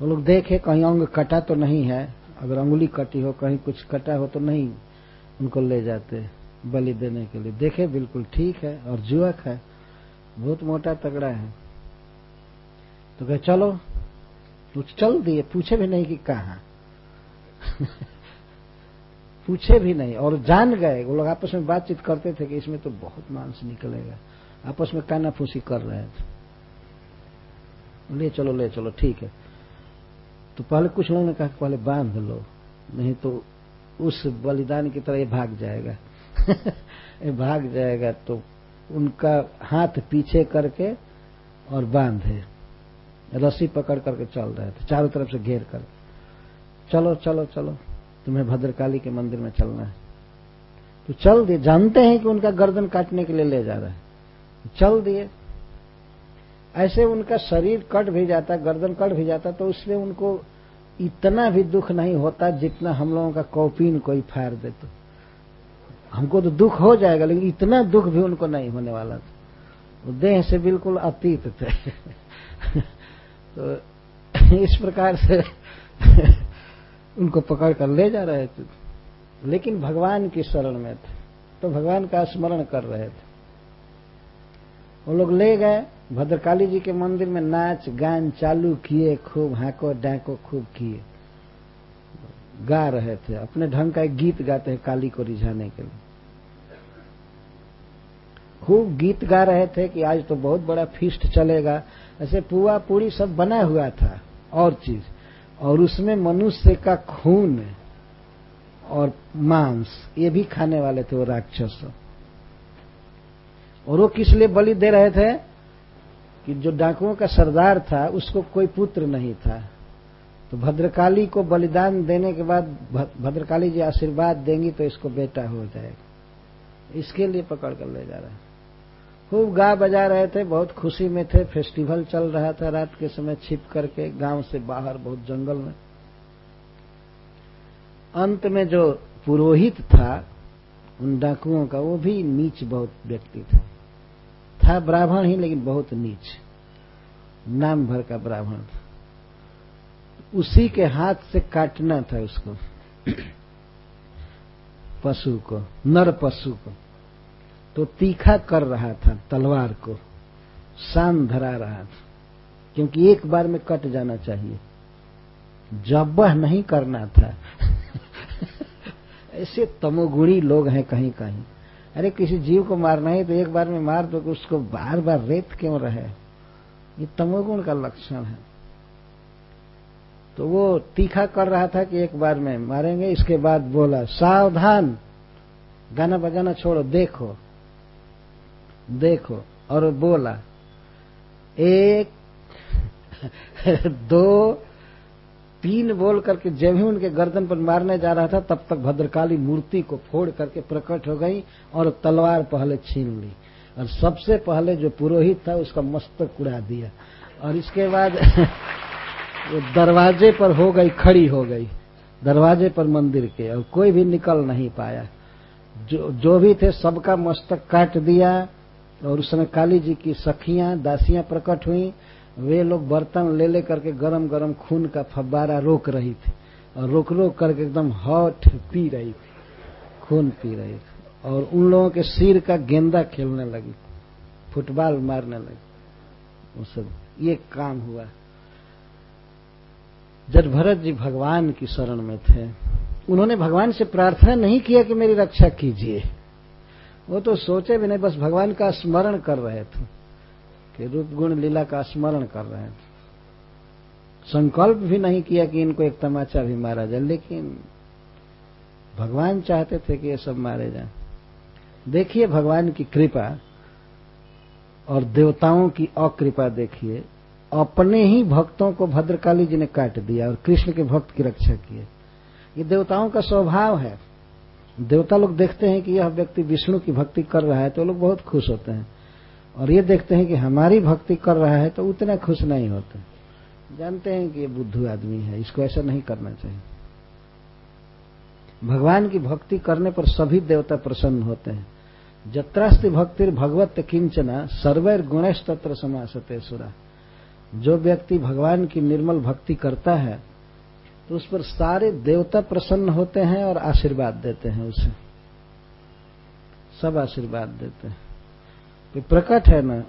तो लोग देखे, कहीं अंग कटा तो नहीं है, अगर अंगुली कटी हो, कहीं कुछ कटा हो तो नहीं, उनको ले जाते। बलि देने के लिए। देखे, बिल्कुल ठीक है और जुवक है। बहुत मोटा तगड़ा है। तो कहे, चलो तो चल दिए, पूछे भी नहीं कि कहा? पूछे भी नहीं और जान गए। वो लोग आपस में बातचीत करते थे कि इसमें तो बहुत मांस निकलेगा। आपस में कानाफूसी कर रहे थे। ले चलो ले चलो, ठीक है। तो पहले कुछ लोगों ने कहा पहले बाँध लो, नहीं तो उस बलिदान की तरह ये भाग जाएगा। भाग जाएगा तो उनका हाथ पीछे करके और बांधे रस्सी पकड़ करके चल रहे थे, चारों तरफ़ से घेर कर चलो चलो चलो, तुम्हें भद्रकाली के मंदिर में चलना है। तो चल दिए, जानते हैं कि उनका गर्दन काटने के लिए ले जा रहा है। चल दिए। ऐसे उनका शरीर कट भी जाता, गर्दन कट भी जाता तो उसमें उनको इतना भी दुख नहीं होता जितना हम लोगों का कौपीन कोई दे तो हमको तो दुख हो जाएगा, लेकिन इतना दुख भी उनको नहीं होने वाला था। वो देह से बिल्कुल अतीत थे। तो इस प्रकार से उनको पकड़ कर ले जा रहे थे। लेकिन भगवान की शरण में थे। तो भगवान का स्मरण कर रहे थे। वो लोग ले गए। भद्रकाली जी के मंदिर में नाच, गान चालू किए, खूब हाको डाको, खूब किए। गा रहे थे। अपने ढंग का एक गीत गाते हैं काली को रिझाने के लिए। खूब गीत गा रहे थे कि आज तो बहुत बड़ा फीस्ट चलेगा। ऐसे पुआ पूरी सब बना हुआ था, और चीज़। और उसमें मनुष्य का खून और मांस, ये भी खाने वाले थे वो राक्षस। और वो किस लिए बलि दे रहे थे? कि जो डाकुओं का सरदार था, उसको कोई पुत्र नहीं था। तो भद्रकाली को बलिदान देने के बाद भद्रकाली जी आशीर्वाद देंगी तो इसको बेटा हो जाएगा। इसके लिए पकड़ कर ले जा रहे हैं। खूब गा बजा रहे थे, बहुत खुशी में थे। फेस्टिवल चल रहा था रात के समय छिप करके गाँव से बाहर, बहुत जंगल में। अंत में जो पुरोहित था, उन डाकुओं का, वो भी नीच बहुत व्यक्ति था। था ब्राह्मण ही, लेकिन बहुत नीच। नाम भर का ब्राह्मण था। उसी के हाथ से काटना था उसको। पशु को, नर पशु को। तो तीखा कर रहा था, तलवार को। शान धरा रहा था, क्योंकि एक बार में कट जाना चाहिए। जब वह नहीं करना था, ऐसे तमोगुणी लोग हैं कहीं कहीं अरे, किसी जीव को मारना है तो एक बार में मार दो उसको बार बार रेत क्यों रहे? ये तमोगुण का लक्षण है। तो वो तीखा कर रहा था कि एक बार में मारेंगे, इसके बाद बोला, सावधान, गाना बजाना छोड़ो, देखो। देखो और बोला, एक, दो, तीन बोल करके जब ही उनके गर्दन पर मारने जा रहा था, तब तक भद्रकाली मूर्ति को फोड़ करके प्रकट हो गई और तलवार पहले छीन ली। और सबसे पहले जो पुरोहित था, उसका मस्तक उड़ा दिया। और इसके बाद वो दरवाजे पर हो गई, खड़ी हो गई, दरवाजे पर मंदिर के। और कोई भी निकल नहीं पाया। जो जो भी थे, सबका मस्तक काट दिया। और उस समय काली जी की सखियाँ, दासियाँ प्रकट हुई। वे लोग बर्तन ले ले करके गरम गरम खून का फब्बारा रोक रही थी और रोक रोक करके एकदम हॉट पी रही थी, खून पी रही थी और उन लोगों के सिर का गेंदा खेलने लगी, फुटबॉल मारने लगी। सब, ये काम हुआ। जब भरत जी भगवान की शरण में थे, उन्होंने भगवान से प्रार्थना नहीं किया कि मेरी रक्षा कीजिए। वो तो सोचे भी नहीं, बस भगवान का स्मरण कर रहे थे कि रूप गुण लीला का स्मरण कर रहे थे। संकल्प भी नहीं किया कि इनको एक तमाचा भी मारा जाए, लेकिन भगवान चाहते थे कि ये सब मारे जाए। देखिए भगवान की कृपा और देवताओं की अकृपा देखिए। अपने ही भक्तों को भद्रकाली जी ने काट दिया और कृष्ण के भक्त की रक्षा की ये देवताओं का स्वभाव है। देवता लोग देखते हैं कि यह व्यक्ति विष्णु की भक्ति कर रहा है तो लोग बहुत खुश होते हैं। और ये देखते हैं कि हमारी भक्ति कर रहा है तो उतना खुश नहीं होते। जानते हैं कि ये बुद्धू आदमी है, इसको ऐसा नहीं करना चाहिए। भगवान की भक्ति करने पर सभी देवता प्रसन्न होते हैं। जत्रास्ति भक्तिर भगवत किंचना, सर्वैर गुणेश तत्र समासते सुरा। जो व्यक्ति भगवान की निर्मल भक्ति करता है तो उस पर सारे देवता प्रसन्न होते हैं और आशीर्वाद देते हैं उसे। सब आशीर्वाद देते हैं। तो प्रकट है ना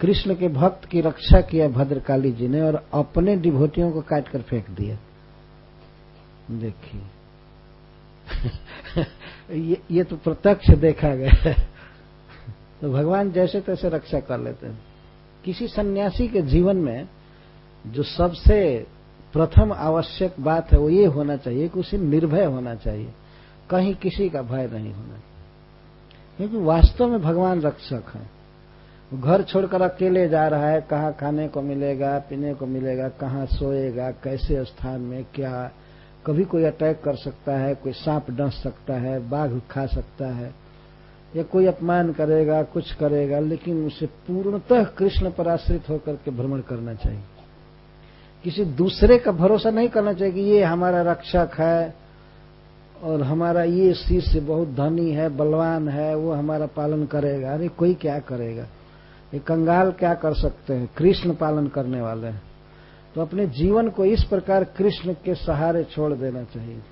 कृष्ण के भक्त की रक्षा किया भद्रकाली जी ने और अपने डिभोटियों को काट कर फेंक दिया। देखिए। ये, ये तो प्रत्यक्ष देखा गया तो भगवान जैसे तैसे रक्षा कर लेते हैं। किसी सन्यासी के जीवन में जो सबसे प्रथम आवश्यक बात है वो ये होना चाहिए कि उसे निर्भय होना चाहिए। कहीं किसी का भय नहीं होना क्योंकि वास्तव में भगवान रक्षक है। घर छोड़कर अकेले जा रहा है, कहाँ खाने को मिलेगा, पीने को मिलेगा, कहाँ सोएगा, कैसे स्थान में क्या। कभी कोई अटैक कर सकता है, कोई सांप डस सकता है, बाघ खा सकता है, या कोई अपमान करेगा, कुछ करेगा, लेकिन उसे पूर्णतः कृष्ण पर आश्रित होकर के भ्रमण करना चाहिए। किसी दूसरे का भरोसा नहीं करना चाहिए कि ये हमारा रक्षक है और हमारा ये शिष्य बहुत धनी है, बलवान है, वो हमारा पालन करेगा। अरे कोई क्या करेगा? ये कंगाल क्या कर सकते हैं? कृष्ण पालन करने वाले हैं। तो अपने जीवन को इस प्रकार कृष्ण के सहारे छोड़ देना चाहिए।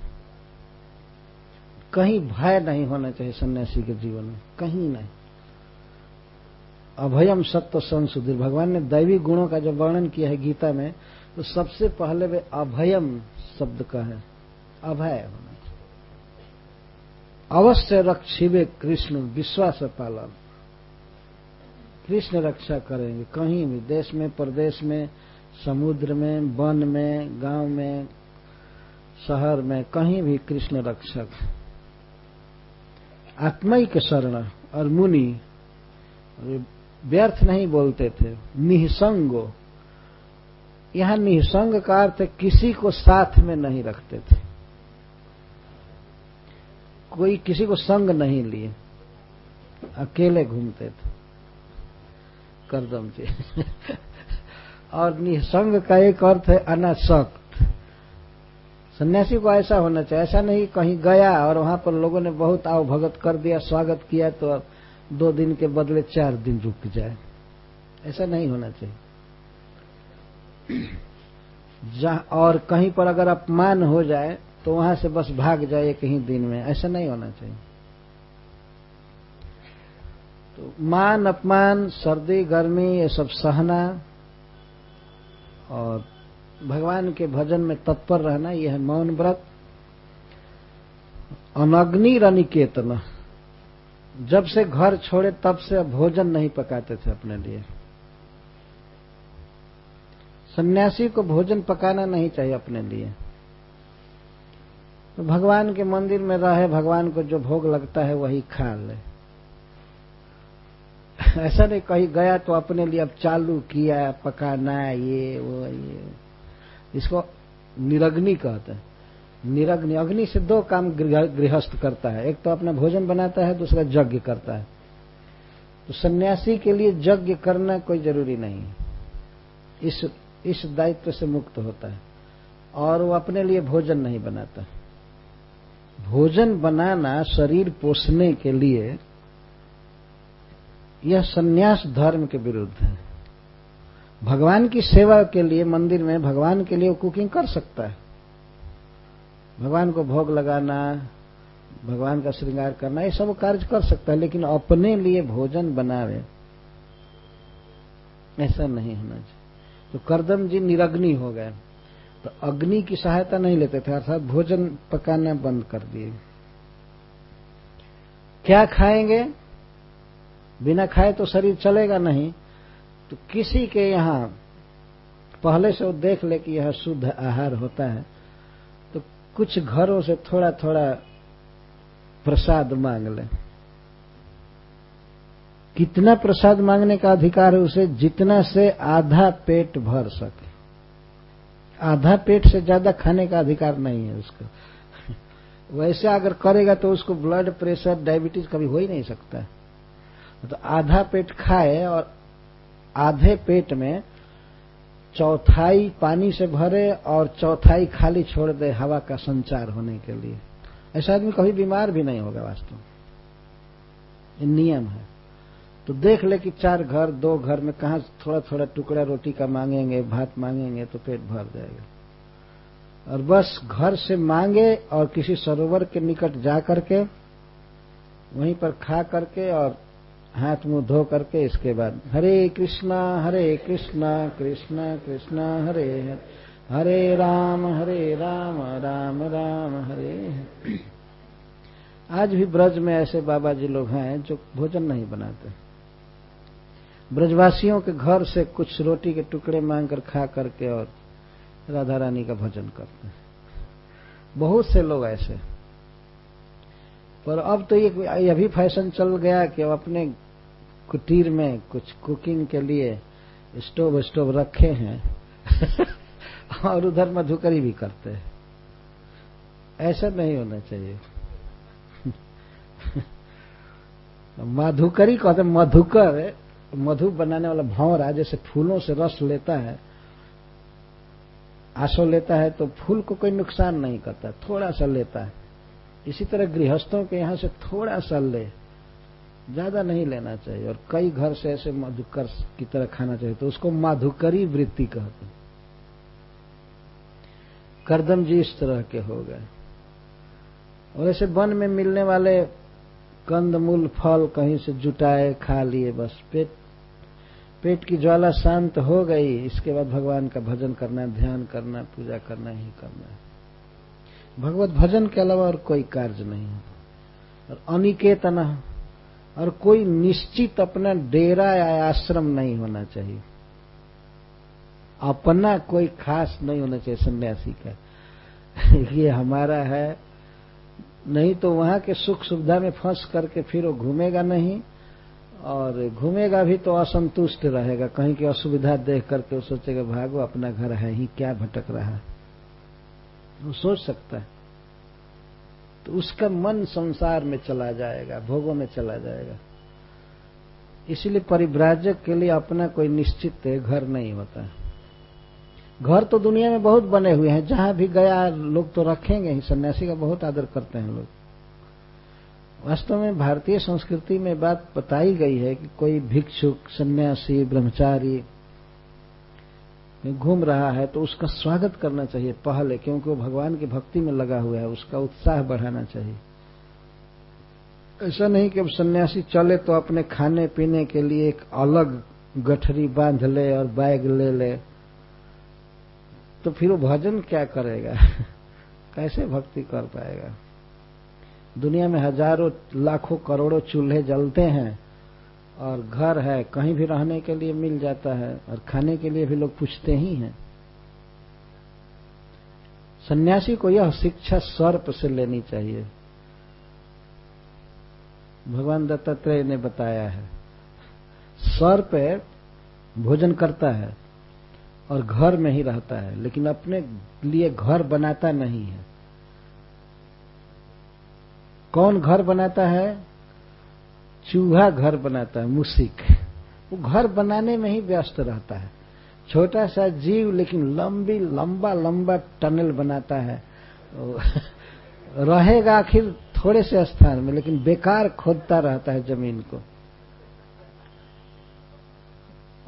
कहीं भय नहीं होना चाहिए सन्यासी के जीवन में। कहीं नहीं। अभयम सत्य संसुधि भगवान ने दैवी गुणों का जब वर्णन किया है गीता में तो सबसे पहले वे अभयम शब्द का है अभय होना अवश्य रक्षिवे कृष्ण, विश्वास पालन। कृष्ण रक्षा करेंगे कहीं भी, देश में, प्रदेश में, समुद्र में, वन में, गाँव में, शहर में, कहीं भी कृष्ण रक्षक आत्मिक शरण और मुनि व्यर्थ नहीं बोलते थे। निसंगो यहाँ निसंग का अर्थ किसी को साथ में नहीं रखते थे। कोई किसी को संग नहीं लिए। अकेले घूमते थे। करदम जी। और निसंग का एक अर्थ है अनासक्त। सन्यासी को ऐसा होना चाहिए, ऐसा नहीं कहीं गया और वहाँ पर लोगों ने बहुत आओ भगत कर दिया, स्वागत किया तो अब दो दिन के बदले चार दिन रुक जाए। ऐसा नहीं होना चाहिए। और कहीं पर अगर अपमान हो जाए तो वहाँ से बस भाग जाए एक ही दिन में। ऐसा नहीं होना चाहिए। तो मान, अपमान, सर्दी, गर्मी, ये सब सहना और भगवान के भजन में तत्पर रहना, यह है मौन व्रत। अनग्नि रनिकेतन जब से घर छोड़े, तब से भोजन नहीं पकाते थे अपने लिए। सन्यासी को भोजन पकाना नहीं चाहिए अपने लिए। तो भगवान के मंदिर में रहे, भगवान को जो भोग लगता है वही खा ले। ऐसा नहीं कहीं गया तो अपने लिए अब चालू किया, पकाना ये, वो, ये। इसको निरग्नि कहते हैं। निरग्नि, अग्नि से दो काम गृहस्थ करता है। एक तो अपना भोजन बनाता है, दूसरा यज्ञ करता है। तो सन्यासी के लिए यज्ञ करना कोई ज़रूरी नहीं इस इस दायित्व से मुक्त होता है और वो अपने लिए भोजन नहीं बनाता। भोजन बनाना शरीर पोषने के लिए यह सन्यास धर्म के विरुद्ध है। भगवान की सेवा के लिए मंदिर में भगवान के लिए कुकिंग कर सकता है। भगवान को भोग लगाना, भगवान का श्रृंगार करना, ये सब कार्य कर सकता है, लेकिन अपने लिए भोजन बनावे, ऐसा नहीं होना चाहिए। तो करदम जी निरग्नि हो गए। तो अग्नि की सहायता नहीं लेते थे, अर्थात भोजन पकाना बंद कर दिए। क्या खाएँगे? बिना खाए तो शरीर चलेगा नहीं। तो किसी के यहाँ पहले से वो देख ले कि यह शुद्ध आहार होता है तो कुछ घरों से थोड़ा थोड़ा प्रसाद मांग ले। कितना प्रसाद मांगने का अधिकार है उसे जितना से आधा पेट भर सके। आधा पेट से ज़्यादा खाने का अधिकार नहीं है उसको। वैसे अगर करेगा तो उसको ब्लड प्रेशर डायबिटीज़ कभी हो ही नहीं सकता तो आधा पेट खाए और आधे पेट में चौथाई पानी से भरे और चौथाई खाली छोड़ दे हवा का संचार होने के लिए। ऐसा आदमी कभी बीमार भी नहीं होगा वास्तव में। नियम है। तो देख ले कि चार घर, दो घर में कहा थोड़ा थोड़ा टुकड़ा रोटी का मांगेंगे, भात मांगेंगे तो पेट भर जाएगा। और बस घर से मांगे और किसी सरोवर के निकट जा करके, वहीं पर खा करके और हाथ मुँह धो करके इसके बाद, हरे कृष्णा हरे कृष्णा कृष्णा कृष्णा, हरे हरे राम हरे राम राम राम, हरे। आज भी ब्रज में ऐसे बाबा जी लोग हैं जो भोजन नहीं बनाते। ब्रजवासियों के घर से कुछ रोटी के टुकड़े मांगकर खा करके और राधा रानी का भजन करते हैं। बहुत से लोग ऐसे। पर अब तो ये अभी फ़ैशन चल गया कि अब अपने कुटीर में कुछ कुकिंग के लिए स्टोव स्टोव रखे हैं और उधर मधुकरी भी करते हैं। ऐसा नहीं होना चाहिए। मधुकरी कहते मधुकर मधु बनाने वाला भंवरा जैसे फूलों से रस लेता है, आसो लेता है तो फूल को कोई नुकसान नहीं करता, थोड़ा सा लेता है। इसी तरह गृहस्थों के यहाँ से थोड़ा सा ले, ज़्यादा नहीं लेना चाहिए। और कई घर से ऐसे मधुकर की तरह खाना चाहिए तो उसको माधुकरी वृत्ति कहते हैं। करदम जी इस तरह के हो गए। और ऐसे वन में मिलने वाले कंद मूल फल कहीं से जुटाए, खा लिए, बस पेट पेट की ज्वाला शांत हो गई, इसके बाद भगवान का भजन करना, ध्यान करना, पूजा करना, ही करना है। भगवत भजन के अलावा और कोई कार्य नहीं है। और अनिकेतना, और कोई निश्चित अपना डेरा या आश्रम नहीं होना चाहिए। अपना कोई खास नहीं होना चाहिए, सन्यासी का। ये हमारा है। नहीं तो वहाँ के सुख सुविधा में फंस करके फिर वो घूमेगा नहीं। और घूमेगा भी तो असंतुष्ट रहेगा। कहीं की असुविधा देख करके वो सोचेगा, भागो, अपना घर है ही, क्या भटक रहा है? वो सोच सकता है। तो उसका मन संसार में चला जाएगा, भोगों में चला जाएगा। इसलिए परिव्राजक के लिए अपना कोई निश्चित घर नहीं होता। घर तो दुनिया में बहुत बने हुए हैं, जहाँ भी गया, लोग तो रखेंगे ही, सन्यासी का बहुत आदर करते हैं लोग। वास्तव में भारतीय संस्कृति में बात बताई गई है कि कोई भिक्षुक, सन्यासी, ब्रह्मचारी घूम रहा है तो उसका स्वागत करना चाहिए पहले, क्योंकि वो भगवान की भक्ति में लगा हुआ है, उसका उत्साह बढ़ाना चाहिए। ऐसा नहीं कि अब सन्यासी चले तो अपने खाने पीने के लिए एक अलग गठरी बाँध ले और बैग ले ले तो फिर वो भजन क्या करेगा? कैसे भक्ति कर पाएगा? दुनिया में हज़ारों, लाखों करोड़ों चूल्हे जलते हैं और घर है, कहीं भी रहने के लिए मिल जाता है और खाने के लिए भी लोग पूछते ही हैं। सन्यासी को यह शिक्षा सर्प से लेनी चाहिए। भगवान दत्तात्रेय ने बताया है, सर्प भोजन करता है और घर में ही रहता है, लेकिन अपने लिए घर बनाता नहीं है। कौन घर बनाता है? चूहा घर बनाता है, मुसिक। वो घर बनाने में ही व्यस्त रहता है। छोटा सा जीव, लेकिन लंबी, लंबा लंबा टनल बनाता है। रहेगा आखिर थोड़े से स्थान में, लेकिन बेकार खोदता रहता है ज़मीन को।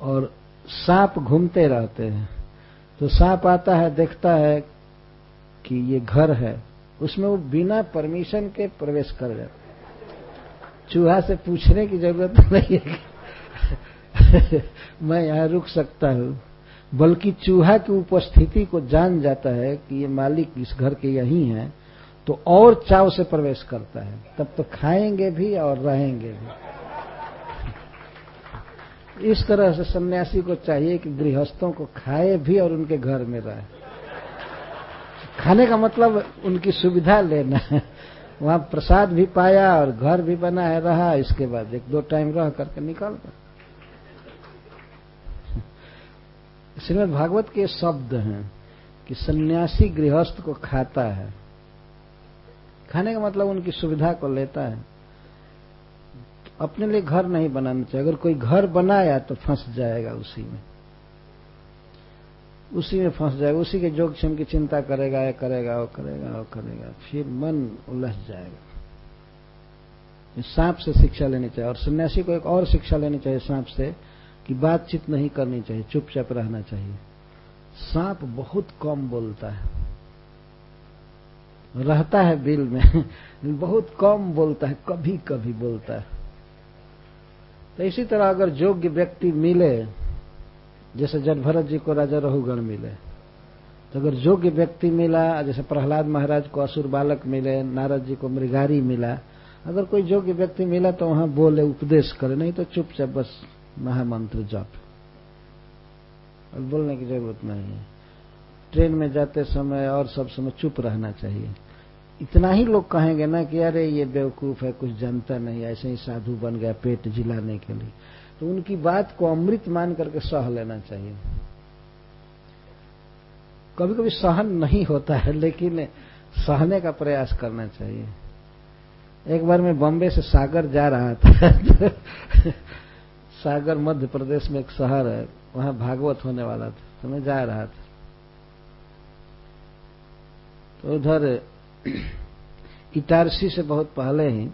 और सांप घूमते रहते हैं। तो सांप आता है, देखता है कि ये घर है। उसमें वो बिना परमिशन के प्रवेश कर जाता चूहा से पूछने की ज़रूरत नहीं है मैं यहाँ रुक सकता हूँ, बल्कि चूहा की उपस्थिति को जान जाता है कि ये मालिक इस घर के यही हैं तो और चाव से प्रवेश करता है। तब तो खाएँगे भी और रहेंगे भी। इस तरह से सन्यासी को चाहिए कि गृहस्थों को खाए भी और उनके घर में रहे। खाने का मतलब उनकी सुविधा लेना। है वहाँ प्रसाद भी पाया और घर भी बना है रहा, इसके बाद एक दो टाइम रह करके निकल गया श्रीमद भागवत के शब्द हैं कि सन्यासी गृहस्थ को खाता है। खाने का मतलब उनकी सुविधा को लेता है। अपने लिए घर नहीं बनाना चाहिए। अगर कोई घर बनाया तो फंस जाएगा उसी में। उसी में फंस जाएगा, उसी के जोगक्षम की चिंता करेगा, या करेगा, वो करेगा वो करेगा। फिर मन उलझ जाएगा। सांप से शिक्षा लेनी चाहिए। और सन्यासी को एक और शिक्षा लेनी चाहिए सांप से, कि बातचीत नहीं करनी चाहिए, चुपचाप रहना चाहिए। सांप बहुत कम बोलता है। रहता है बिल में, बहुत कम बोलता है कभी कभी बोलता है। तो इसी तरह अगर योग्य व्यक्ति मिले जैसे जन भरत जी को राजा रहुगण मिले तो अगर योग्य व्यक्ति मिला, जैसे प्रहलाद महाराज को असुर बालक मिले, नारद जी को मृगारी मिला, अगर कोई योग्य व्यक्ति मिला तो वहाँ बोले, उपदेश करे, नहीं तो चुपचाप बस महामंत्र जप। और बोलने की ज़रूरत नहीं है। ट्रेन में जाते समय और सब समय चुप रहना चाहिए। इतना ही लोग कहेंगे ना कि अरे ये बेवकूफ़ है, कुछ जानता नहीं, ऐसे ही साधु बन गया पेट जिलाने के लिए। तो उनकी बात को अमृत मान करके सह लेना चाहिए। कभी कभी सहन नहीं होता है, लेकिन सहने का प्रयास करना चाहिए। एक बार मैं बॉम्बे से सागर जा रहा था, सागर मध्य प्रदेश में एक शहर है, वहाँ भागवत होने वाला था तो मैं जा रहा था। तो उधर इटारसी से बहुत पहले ही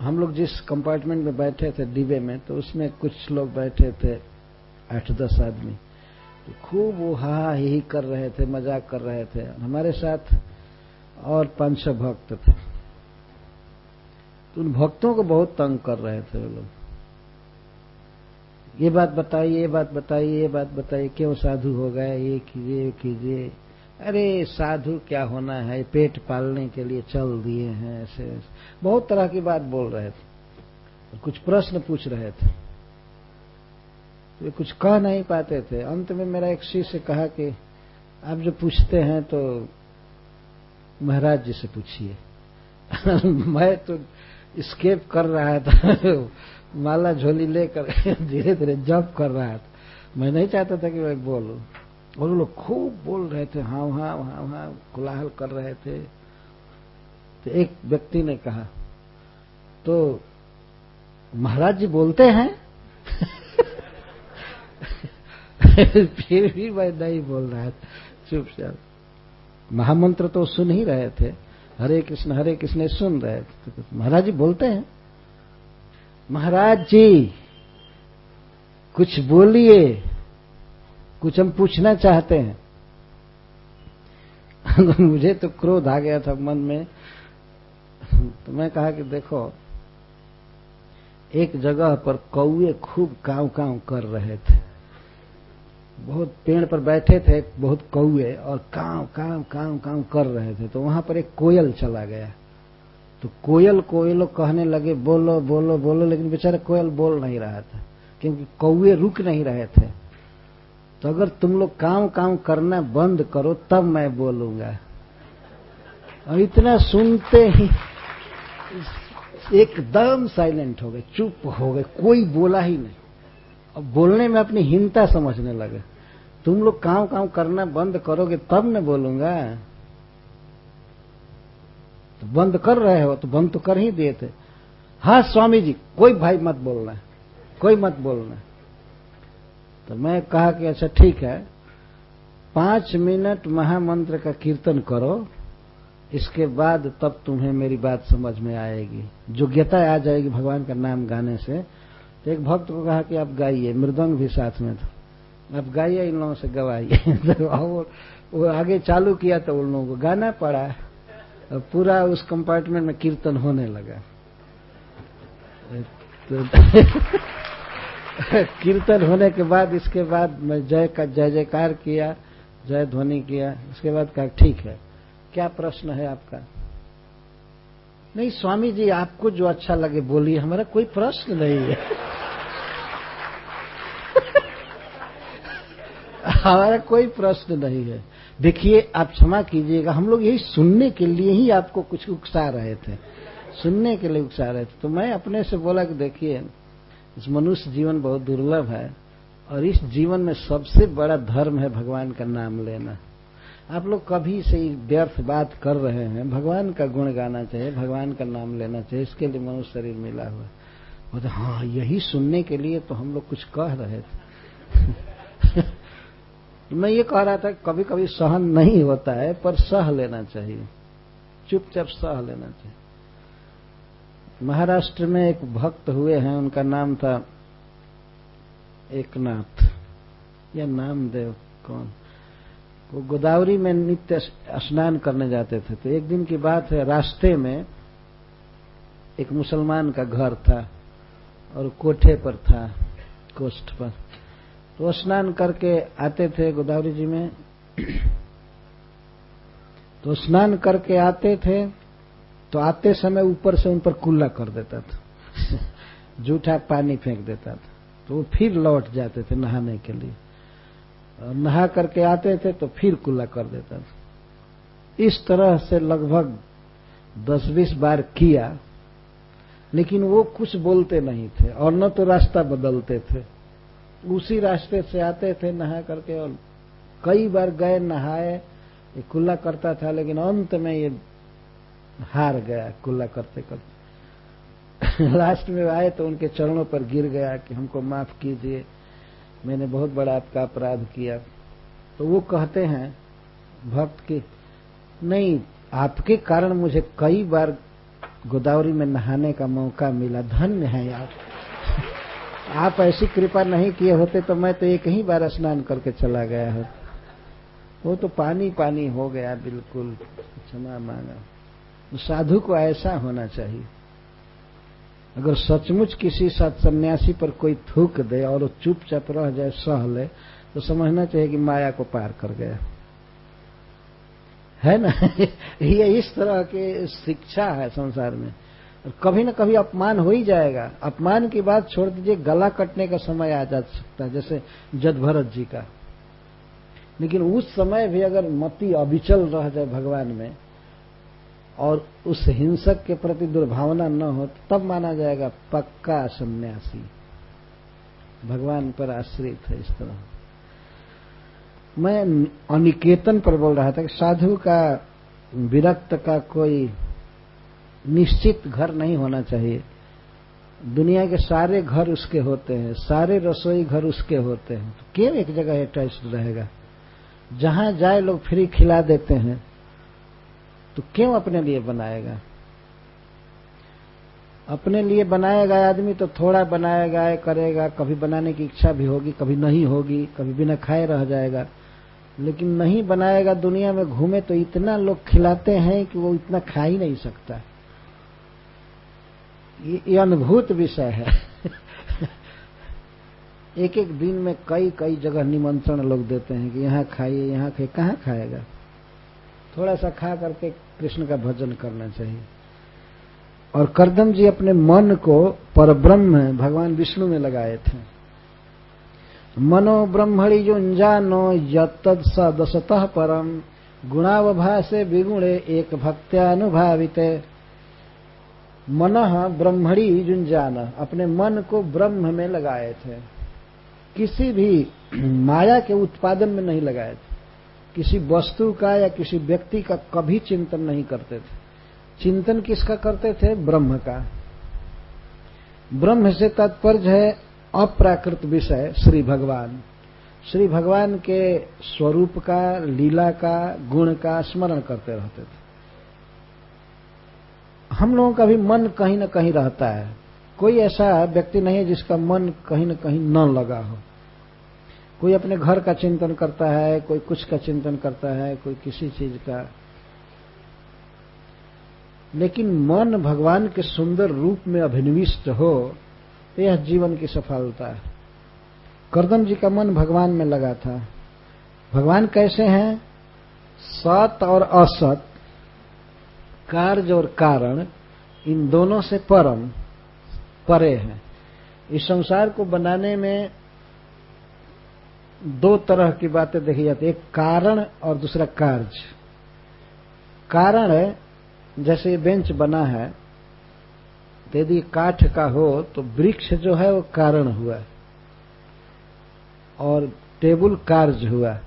हम लोग जिस कंपार्टमेंट में बैठे थे डिब्बे में तो उसमें कुछ लोग बैठे थे, आठ दस आदमी। तो खूब वो हा ही कर रहे थे, मज़ाक कर रहे थे। हमारे साथ और पाँच सौ भक्त थे। तो उन भक्तों को बहुत तंग कर रहे थे वो लोग। ये बात बताइए, ये बात बताइए, ये बात बताइए, क्यों साधु हो गए? ये कीजिए ये कीजिए। अरे, साधु क्या होना है? पेट पालने के लिए चल दिए हैं ऐसे बहुत तरह की बात बोल रहे थे। कुछ प्रश्न पूछ रहे थे। तो कुछ कह नहीं पाते थे। अंत में मेरा एक शिष्य कहा कि, आप जो पूछते हैं तो महाराज जी से पूछिए। मैं तो स्केप कर रहा था। माला झोली लेकर धीरे धीरे जब कर रहा था। मैं नहीं चाहता था कि मैं बोलूँ। और लोग खूब बोल रहे थे हाँ हाँ वहाँ वहाँ कोलाहल कर रहे थे। तो एक व्यक्ति ने कहा तो महाराज जी बोलते हैं? फिर भी मैं नहीं बोल रहा चुपचाप। महामंत्र तो सुन ही रहे थे, हरे कृष्ण हरे कृष्ण सुन रहे थे। तो महाराज जी बोलते हैं? महाराज जी, कुछ बोलिए कुछ हम पूछना चाहते हैं। मुझे तो क्रोध आ गया था मन में तो मैं कहा कि देखो, एक जगह पर कौए खूब काव काव कर रहे थे। बहुत पेड़ पर बैठे थे बहुत कौए और काव काव काव काव कर रहे थे। तो वहाँ पर एक कोयल चला गया। तो कोयल, कोयलो कहने लगे, बोलो बोलो बोलो, लेकिन बेचारा कोयल बोल नहीं रहा था, क्योंकि कौए रुक नहीं रहे थे। तो अगर तुम लोग काम काम करना बंद करो, तब मैं बोलूँगा। और इतना सुनते ही एकदम साइलेंट हो गए, चुप हो गए, कोई बोला ही नहीं। अब बोलने में अपनी हिंता समझने लगे। तुम लोग काम काम करना बंद करोगे, तब न बोलूँगा। तो बंद कर रहे हो तो बंद तो कर ही दिए थे हाँ स्वामी जी, कोई भाई मत बोलना, कोई मत बोलना। तो मैं कहा कि अच्छा ठीक है। पाँच मिनट महामंत्र का कीर्तन करो, इसके बाद तब तुम्हें मेरी बात समझ में आएगी। योग्यता आ जाएगी भगवान का नाम गाने से। तो एक भक्त को कहा कि आप गाइए, मृदंग भी साथ में था। आप गाइए, इन लोगों से गवाइए। तो वो आगे चालू किया तो उन लोगों को गाना पड़ा। पूरा उस कंपार्टमेंट में कीर्तन होने लगा। तो कीर्तन होने के बाद, इसके बाद मैं जय का जय जयकार किया, जय ध्वनि किया उसके बाद कहा, ठीक है। क्या प्रश्न है आपका? नहीं स्वामी जी आपको जो अच्छा लगे, बोलिए, हमारा कोई प्रश्न नहीं है। हमारा कोई प्रश्न नहीं है। देखिए, आप क्षमा कीजिएगा, हम लोग यही सुनने के लिए ही आपको कुछ उकसा रहे थे। सुनने के लिए उकसा रहे थे। तो मैं अपने से बोला कि देखिए इस मनुष्य जीवन बहुत दुर्लभ है और इस जीवन में सबसे बड़ा धर्म है भगवान का नाम लेना। आप लोग कभी से व्यर्थ बात कर रहे हैं। भगवान का गुण गाना चाहिए, भगवान का नाम लेना चाहिए, इसके लिए मनुष्य शरीर मिला हुआ। वो तो हाँ यही सुनने के लिए तो हम लोग कुछ कह रहे थे। मैं ये कह रहा था कभी कभी सहन नहीं होता है, पर सह लेना चाहिए। चुपचाप सह लेना चाहिए। महाराष्ट्र में एक भक्त हुए हैं, उनका नाम था एकनाथ। या नामदेव कौन? वो गोदावरी में नित्य स्नान करने जाते थे। तो एक दिन की बात है, रास्ते में एक मुसलमान का घर था और कोठे पर था, कोष्ठ पर। तो स्नान करके आते थे गोदावरी जी में। तो स्नान करके आते थे तो आते समय ऊपर से उन पर कुल्ला कर देता था। जूठा पानी फेंक देता था। तो वो फिर लौट जाते थे नहाने के लिए। नहा करके आते थे तो फिर कुल्ला कर देता था। इस तरह से लगभग दस बीस बार किया, लेकिन वो कुछ बोलते नहीं थे और न तो रास्ता बदलते थे। उसी रास्ते से आते थे नहा करके और कई बार गए, नहाए कुल्ला करता था, लेकिन अंत में ये हार गया, कुल्ला करते करते। लास्ट में आए तो उनके चरणों पर गिर गया कि हमको माफ़ कीजिए। मैंने बहुत बड़ा आपका अपराध किया। तो वो कहते हैं, भक्त की, नहीं, आपके कारण मुझे कई बार गोदावरी में नहाने का मौका मिला। धन्य है आप। आप ऐसी कृपा नहीं किए होते तो मैं तो एक ही बार स्नान करके चला गया हो वो तो पानी पानी हो गया, बिल्कुल। क्षमा मांगा। साधु को ऐसा होना चाहिए। अगर सचमुच किसी सन्यासी पर कोई थूक दे और वो चुपचाप रह जाए, सह ले तो समझना चाहिए कि माया को पार कर गया। है ना? ये इस तरह के शिक्षा है संसार में। और कभी न कभी अपमान हो ही जाएगा। अपमान की बात छोड़ दीजिए, गला कटने का समय आ जा सकता है, जैसे जद भरत जी का। लेकिन उस समय भी अगर मति अविचल रह जाए भगवान में और उस हिंसक के प्रति दुर्भावना न हो, तब माना जाएगा पक्का सन्यासी। भगवान पर आश्रित है इस तरह। मैं अनिकेतन पर बोल रहा था कि साधु का, विरक्त का कोई निश्चित घर नहीं होना चाहिए। दुनिया के सारे घर उसके होते हैं, सारे रसोई घर उसके होते हैं। तो क्यों एक जगह अटैच रहेगा? जहाँ जाए लोग फ्री खिला देते हैं। तो क्यों अपने लिए बनाएगा? अपने लिए बनाएगा आदमी तो थोड़ा बनाएगा, करेगा। कभी बनाने की इच्छा भी होगी, कभी नहीं होगी, कभी बिना खाए रह जाएगा। लेकिन नहीं बनाएगा दुनिया में घूमे तो इतना लोग खिलाते हैं कि वो इतना खा ही नहीं सकता। ये अनुभूत विषय है। एक एक दिन में कई कई जगह निमंत्रण लोग देते हैं कि यहाँ खाइए यहाँ खाइए। कहाँ खाएगा? थोड़ा सा खा करके कृष्ण का भजन करना चाहिए। और करदम जी अपने मन को पर ब्रह्म भगवान विष्णु में लगाए थे। मनो ब्रह्मणि युंजानो यद सदसतः परम गुणावभाषे विगुणे एक भक्त्यानुभावित। मन ब्रह्मणी जुंजान अपने मन को ब्रह्म में लगाए थे। किसी भी माया के उत्पादन में नहीं लगाए थे। किसी वस्तु का या किसी व्यक्ति का कभी चिंतन नहीं करते थे। चिंतन किसका करते थे? ब्रह्म का। ब्रह्म से तात्पर्य है अप्राकृत विषय, श्री भगवान। श्री भगवान के स्वरूप का, लीला का, गुण का स्मरण करते रहते थे। हम लोगों का भी मन कहीं न कहीं रहता है। कोई ऐसा व्यक्ति नहीं है जिसका मन कहीं न कहीं न लगा हो। कोई अपने घर का चिंतन करता है, कोई कुछ का चिंतन करता है, कोई किसी चीज़ का। लेकिन मन भगवान के सुंदर रूप में अभिनिविष्ट हो तो यह जीवन की सफलता है। करदम जी का मन भगवान में लगा था। भगवान कैसे हैं? सत और असत, कार्य और कारण, इन दोनों से परम, परे हैं। इस संसार को बनाने में दो तरह की बातें देखी जाती एक कारण और दूसरा कार्य। कारण है, जैसे ये बेंच बना है तो यदि काठ का हो तो वृक्ष जो है वो कारण हुआ और टेबल कार्य हुआ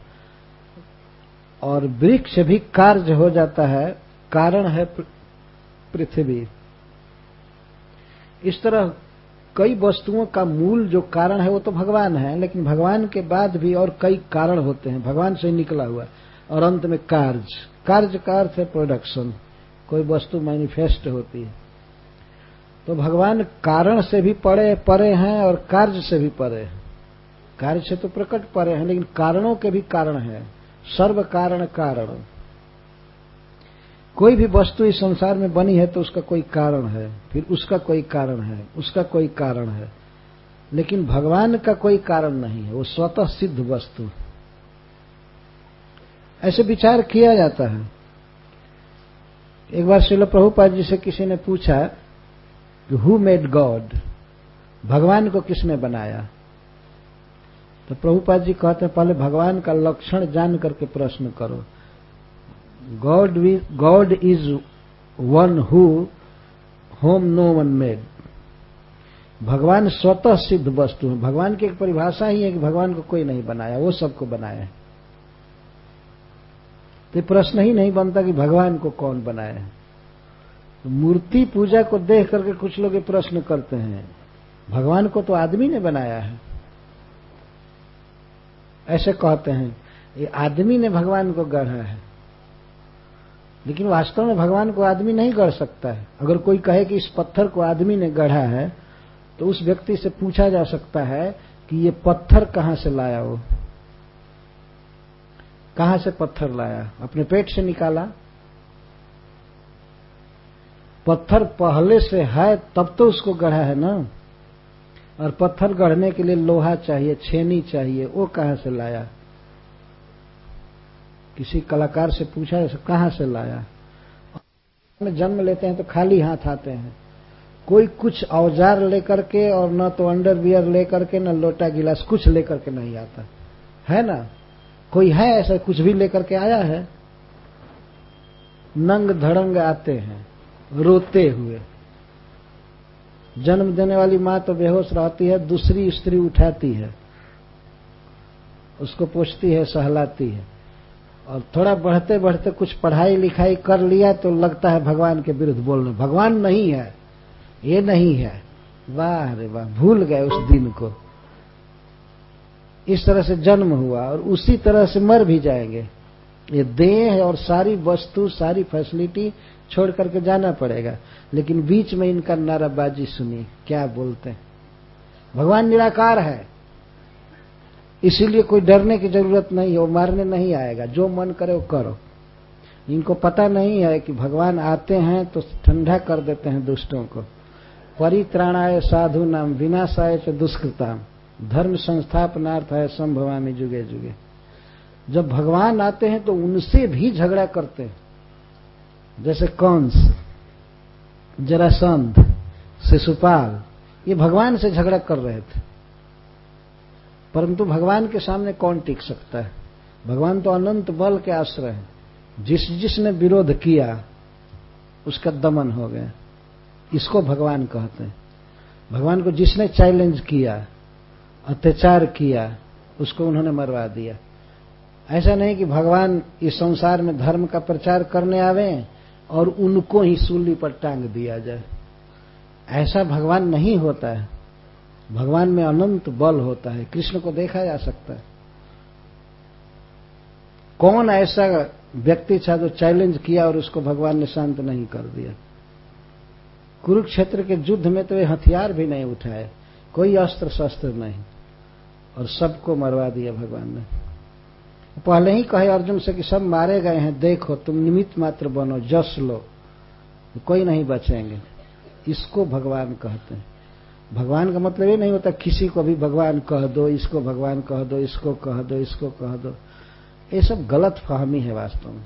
और वृक्ष भी कार्य हो जाता है, कारण है पृथ्वी। इस तरह कई वस्तुओं का मूल जो कारण है वो तो भगवान है, लेकिन भगवान के बाद भी और कई कारण होते हैं। भगवान से ही निकला हुआ और अंत में कार्य। कार्य का अर्थ है प्रोडक्शन कोई वस्तु मैनिफेस्ट होती है। तो भगवान कारण से भी परे परे हैं और कार्य से भी परे हैं। कार्य से तो प्रकट परे हैं, लेकिन कारणों के भी कारण है। सर्व कारण कारण। कोई भी वस्तु इस संसार में बनी है तो उसका कोई कारण है। फिर उसका कोई कारण है, उसका कोई कारण है। लेकिन भगवान का कोई कारण नहीं है, वो स्वतः सिद्ध वस्तु ऐसे विचार किया जाता है। एक बार शिल प्रभुपाद जी से किसी ने पूछा कि हु मेड गॉड भगवान को किसने बनाया? तो प्रभुपाद जी कहते हैं, पहले भगवान का लक्षण जान करके प्रश्न करो। God, God is one who whom no one made. भगवान स्वतः सिद्ध वस्तु है। भगवान की एक परिभाषा ही है कि भगवान को कोई नहीं बनाया वो सबको बनाया है। तो प्रश्न ही नहीं बनता कि भगवान को कौन बनाया है। तो मूर्ति पूजा को देख करके कुछ लोग ये प्रश्न करते हैं भगवान को तो आदमी ने बनाया है। ऐसे कहते हैं ये आदमी ने भगवान को गढ़ा है। लेकिन वास्तव में भगवान को आदमी नहीं गढ़ सकता है। अगर कोई कहे कि इस पत्थर को आदमी ने गढ़ा है तो उस व्यक्ति से पूछा जा सकता है कि ये पत्थर कहाँ से लाया वो? कहाँ से पत्थर लाया? अपने पेट से निकाला? पत्थर पहले से है, तब तो उसको गढ़ा है ना? और पत्थर गढ़ने के लिए लोहा चाहिए, छेनी चाहिए, वो कहाँ से लाया? किसी कलाकार से पूछा कहाँ से लाया में जन्म लेते हैं तो खाली हाथ आते हैं। कोई कुछ औज़ार लेकर के और न तो अंडरवियर लेकर के, न लोटा गिलास, कुछ लेकर के नहीं आता। है ना? कोई है ऐसा कुछ भी लेकर के आया है? नंग धड़ंग आते हैं, रोते हुए। जन्म देने वाली माँ तो बेहोश रहती है, दूसरी स्त्री उठाती है। उसको पूछती है, सहलाती है। और थोड़ा बढ़ते बढ़ते कुछ पढ़ाई लिखाई कर लिया तो लगता है भगवान के विरुद्ध बोलने, भगवान नहीं है, ये नहीं है। वाह रे वाह, भूल गए उस दिन को। इस तरह से जन्म हुआ और उसी तरह से मर भी जाएँगे। ये देह और सारी वस्तु, सारी फैसिलिटी छोड़ करके जाना पड़ेगा। लेकिन बीच में इनका नाराबाजी सुनी क्या बोलते हैं? भगवान निराकार है। इसीलिए कोई डरने की ज़रूरत नहीं है, वो मारने नहीं आएगा। जो मन करे वो करो। इनको पता नहीं है कि भगवान आते हैं तो ठंडा कर देते हैं दुष्टों को। परित्राणाय साधु नाम, विनाशाय च दुष्कृताम। धर्म संस्थापनार्थ है संभवामी जुगे जुगे। जब भगवान आते हैं तो उनसे भी झगड़ा करते हैं। जैसे कंस, जरासंध, शिशुपाल, ये भगवान से झगड़ा कर रहे थे। परंतु भगवान के सामने कौन टिक सकता है? भगवान तो अनंत बल के आश्रय है। जिस जिसने विरोध किया, उसका दमन हो गया। इसको भगवान कहते हैं। भगवान को जिसने चैलेंज किया, अत्याचार किया, उसको उन्होंने मरवा दिया। ऐसा नहीं कि भगवान इस संसार में धर्म का प्रचार करने आवे और उनको ही सूली पर टांग दिया जाए। ऐसा भगवान नहीं होता है। भगवान में अनंत बल होता है। कृष्ण को देखा जा सकता है। कौन ऐसा व्यक्ति था जो चैलेंज किया और उसको भगवान ने शांत नहीं कर दिया? कुरुक्षेत्र के युद्ध में तो ये हथियार भी नहीं उठाए। कोई अस्त्र शस्त्र नहीं। और सबको मरवा दिया भगवान ने। पहले ही कहे अर्जुन से कि सब मारे गए हैं, देखो, तुम निमित्त मात्र बनो, जस लो, कोई नहीं बचेंगे। इसको भगवान कहते हैं। भगवान का मतलब ये नहीं होता किसी को भी भगवान कह दो, इसको भगवान कह दो, इसको कह दो, इसको कह दो। ये सब गलत फहमी है वास्तव में।